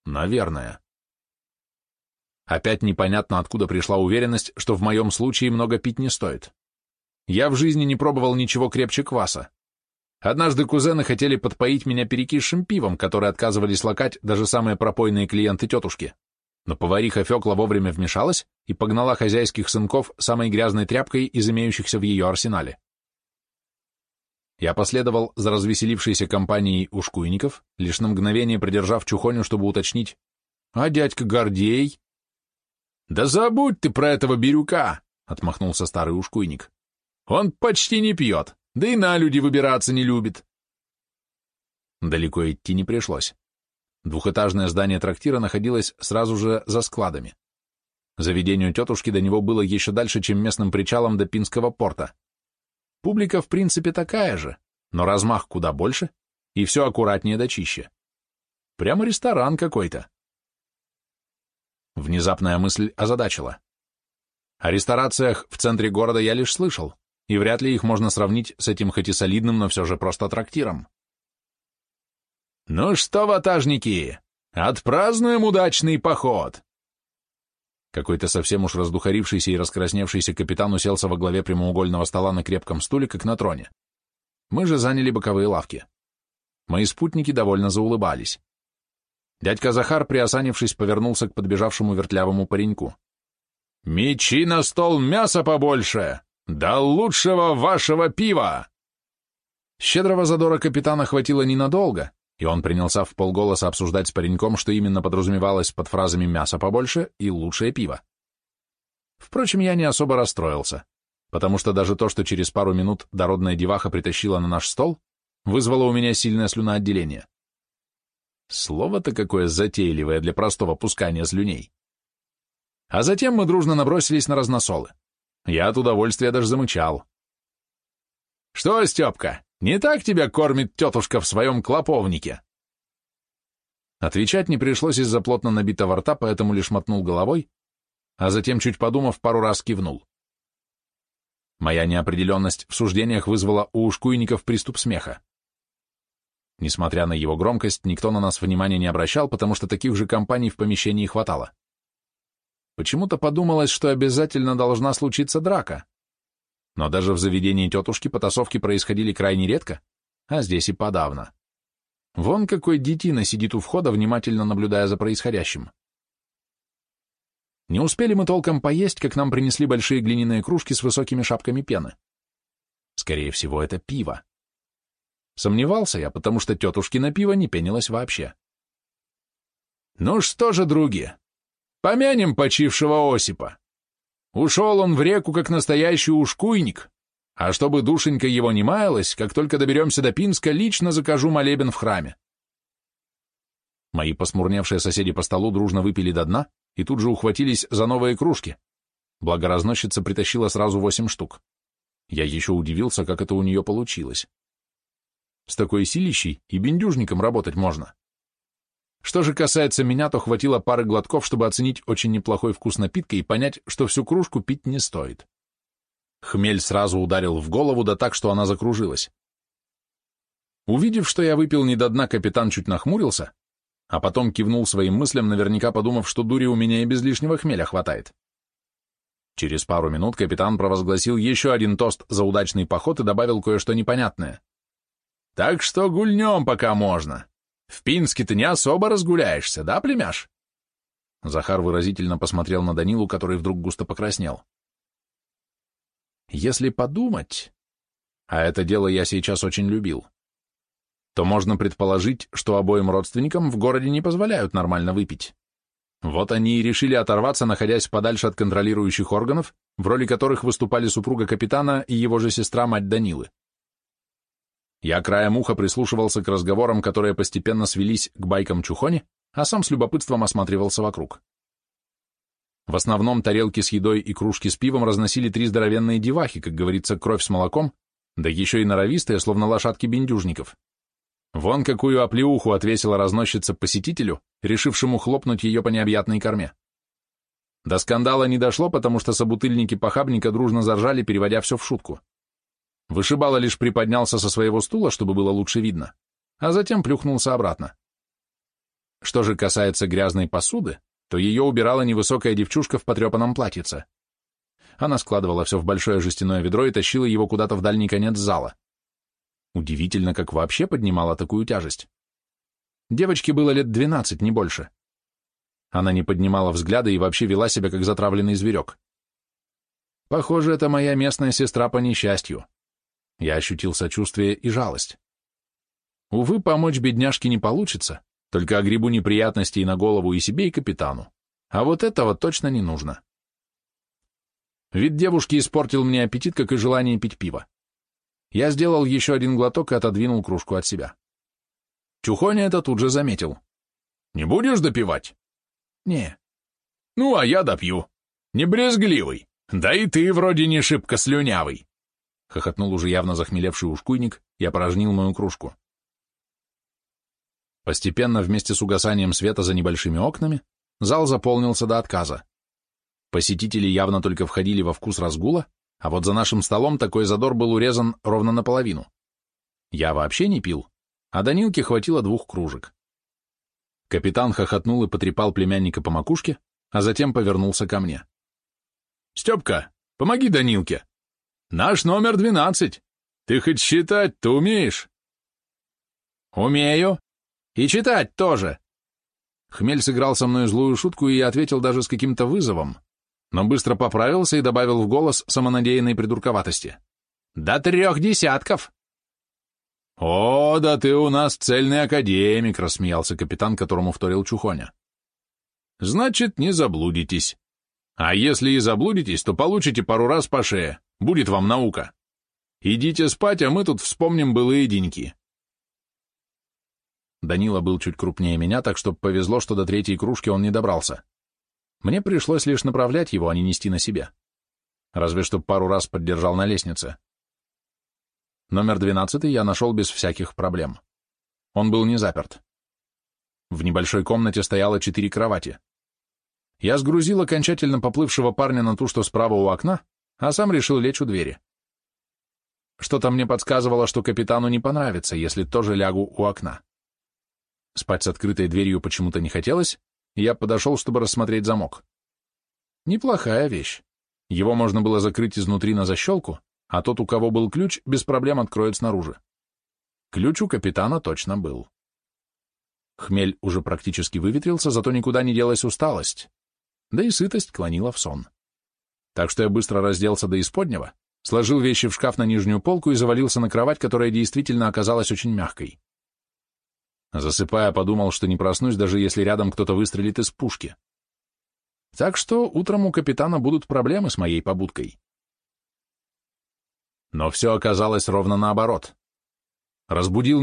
Наверное. Опять непонятно, откуда пришла уверенность, что в моем случае много пить не стоит. Я в жизни не пробовал ничего крепче кваса. Однажды кузены хотели подпоить меня перекисшим пивом, которое отказывались лакать даже самые пропойные клиенты тетушки. Но повариха Фекла вовремя вмешалась и погнала хозяйских сынков самой грязной тряпкой из имеющихся в ее арсенале. Я последовал за развеселившейся компанией ушкуйников, лишь на мгновение придержав Чухоню, чтобы уточнить. «А дядька Гордей?» «Да забудь ты про этого бирюка!» — отмахнулся старый ушкуйник. «Он почти не пьет, да и на люди выбираться не любит». Далеко идти не пришлось. Двухэтажное здание трактира находилось сразу же за складами. Заведению тетушки до него было еще дальше, чем местным причалом до Пинского порта. Публика в принципе такая же, но размах куда больше, и все аккуратнее да чище. Прямо ресторан какой-то. Внезапная мысль озадачила. О ресторациях в центре города я лишь слышал, и вряд ли их можно сравнить с этим хоть и солидным, но все же просто трактиром. «Ну что, ватажники, отпразднуем удачный поход!» Какой-то совсем уж раздухарившийся и раскрасневшийся капитан уселся во главе прямоугольного стола на крепком стуле, как на троне. Мы же заняли боковые лавки. Мои спутники довольно заулыбались. Дядька Захар, приосанившись, повернулся к подбежавшему вертлявому пареньку. «Мечи на стол, мясо побольше! Да лучшего вашего пива!» Щедрого задора капитана хватило ненадолго, и он принялся в полголоса обсуждать с пареньком, что именно подразумевалось под фразами «мясо побольше» и «лучшее пиво». Впрочем, я не особо расстроился, потому что даже то, что через пару минут дородная деваха притащила на наш стол, вызвало у меня сильное слюноотделение. Слово-то какое затейливое для простого пускания слюней. А затем мы дружно набросились на разносолы. Я от удовольствия даже замычал. «Что, Степка, не так тебя кормит тетушка в своем клоповнике?» Отвечать не пришлось из-за плотно набитого рта, поэтому лишь мотнул головой, а затем, чуть подумав, пару раз кивнул. Моя неопределенность в суждениях вызвала у ушкуйников приступ смеха. Несмотря на его громкость, никто на нас внимания не обращал, потому что таких же компаний в помещении хватало. Почему-то подумалось, что обязательно должна случиться драка. Но даже в заведении тетушки потасовки происходили крайне редко, а здесь и подавно. Вон какой детина сидит у входа, внимательно наблюдая за происходящим. Не успели мы толком поесть, как нам принесли большие глиняные кружки с высокими шапками пены. Скорее всего, это пиво. Сомневался я, потому что тетушкина пиво не пенилось вообще. Ну что же, други, помянем почившего Осипа. Ушел он в реку, как настоящий ушкуйник, а чтобы душенька его не маялась, как только доберемся до Пинска, лично закажу молебен в храме. Мои посмурневшие соседи по столу дружно выпили до дна и тут же ухватились за новые кружки. Благо разносчица притащила сразу восемь штук. Я еще удивился, как это у нее получилось. С такой силищей и бендюжником работать можно. Что же касается меня, то хватило пары глотков, чтобы оценить очень неплохой вкус напитка и понять, что всю кружку пить не стоит. Хмель сразу ударил в голову, да так, что она закружилась. Увидев, что я выпил не до дна, капитан чуть нахмурился, а потом кивнул своим мыслям, наверняка подумав, что дури у меня и без лишнего хмеля хватает. Через пару минут капитан провозгласил еще один тост за удачный поход и добавил кое-что непонятное. «Так что гульнем пока можно. В Пинске ты не особо разгуляешься, да, племяш?» Захар выразительно посмотрел на Данилу, который вдруг густо покраснел. Если подумать, а это дело я сейчас очень любил, то можно предположить, что обоим родственникам в городе не позволяют нормально выпить. Вот они и решили оторваться, находясь подальше от контролирующих органов, в роли которых выступали супруга капитана и его же сестра, мать Данилы. Я краем уха прислушивался к разговорам, которые постепенно свелись к байкам Чухони, а сам с любопытством осматривался вокруг. В основном тарелки с едой и кружки с пивом разносили три здоровенные девахи, как говорится, кровь с молоком, да еще и норовистые, словно лошадки бендюжников. Вон какую оплеуху отвесила разносчица посетителю, решившему хлопнуть ее по необъятной корме. До скандала не дошло, потому что собутыльники похабника дружно заржали, переводя все в шутку. Вышибало лишь приподнялся со своего стула, чтобы было лучше видно, а затем плюхнулся обратно. Что же касается грязной посуды, то ее убирала невысокая девчушка в потрепанном платьице. Она складывала все в большое жестяное ведро и тащила его куда-то в дальний конец зала. Удивительно, как вообще поднимала такую тяжесть. Девочке было лет двенадцать, не больше. Она не поднимала взгляда и вообще вела себя, как затравленный зверек. Похоже, это моя местная сестра по несчастью. Я ощутил сочувствие и жалость. Увы, помочь бедняжке не получится, только огребу неприятностей на голову и себе, и капитану. А вот этого точно не нужно. Вид девушки испортил мне аппетит, как и желание пить пиво. Я сделал еще один глоток и отодвинул кружку от себя. Чухоня это тут же заметил. «Не будешь допивать?» «Не». «Ну, а я допью. Не брезгливый. Да и ты вроде не шибко слюнявый». Хохотнул уже явно захмелевший ушкуйник и опорожнил мою кружку. Постепенно, вместе с угасанием света за небольшими окнами, зал заполнился до отказа. Посетители явно только входили во вкус разгула, а вот за нашим столом такой задор был урезан ровно наполовину. Я вообще не пил, а Данилке хватило двух кружек. Капитан хохотнул и потрепал племянника по макушке, а затем повернулся ко мне. «Степка, помоги Данилке! Наш номер двенадцать! Ты хоть считать-то умеешь?» «Умею!» И читать тоже. Хмель сыграл со мной злую шутку, и я ответил даже с каким-то вызовом, но быстро поправился и добавил в голос самонадеянной придурковатости. «До трех десятков!» «О, да ты у нас цельный академик!» — рассмеялся капитан, которому вторил Чухоня. «Значит, не заблудитесь. А если и заблудитесь, то получите пару раз по шее. Будет вам наука. Идите спать, а мы тут вспомним былые деньки. Данила был чуть крупнее меня, так что повезло, что до третьей кружки он не добрался. Мне пришлось лишь направлять его, а не нести на себе. Разве что пару раз поддержал на лестнице. Номер двенадцатый я нашел без всяких проблем. Он был не заперт. В небольшой комнате стояло четыре кровати. Я сгрузил окончательно поплывшего парня на ту, что справа у окна, а сам решил лечь у двери. Что-то мне подсказывало, что капитану не понравится, если тоже лягу у окна. Спать с открытой дверью почему-то не хотелось, и я подошел, чтобы рассмотреть замок. Неплохая вещь. Его можно было закрыть изнутри на защелку, а тот, у кого был ключ, без проблем откроет снаружи. Ключ у капитана точно был. Хмель уже практически выветрился, зато никуда не делась усталость, да и сытость клонила в сон. Так что я быстро разделся до исподнего, сложил вещи в шкаф на нижнюю полку и завалился на кровать, которая действительно оказалась очень мягкой. Засыпая, подумал, что не проснусь, даже если рядом кто-то выстрелит из пушки. Так что утром у капитана будут проблемы с моей побудкой. Но все оказалось ровно наоборот. Разбудил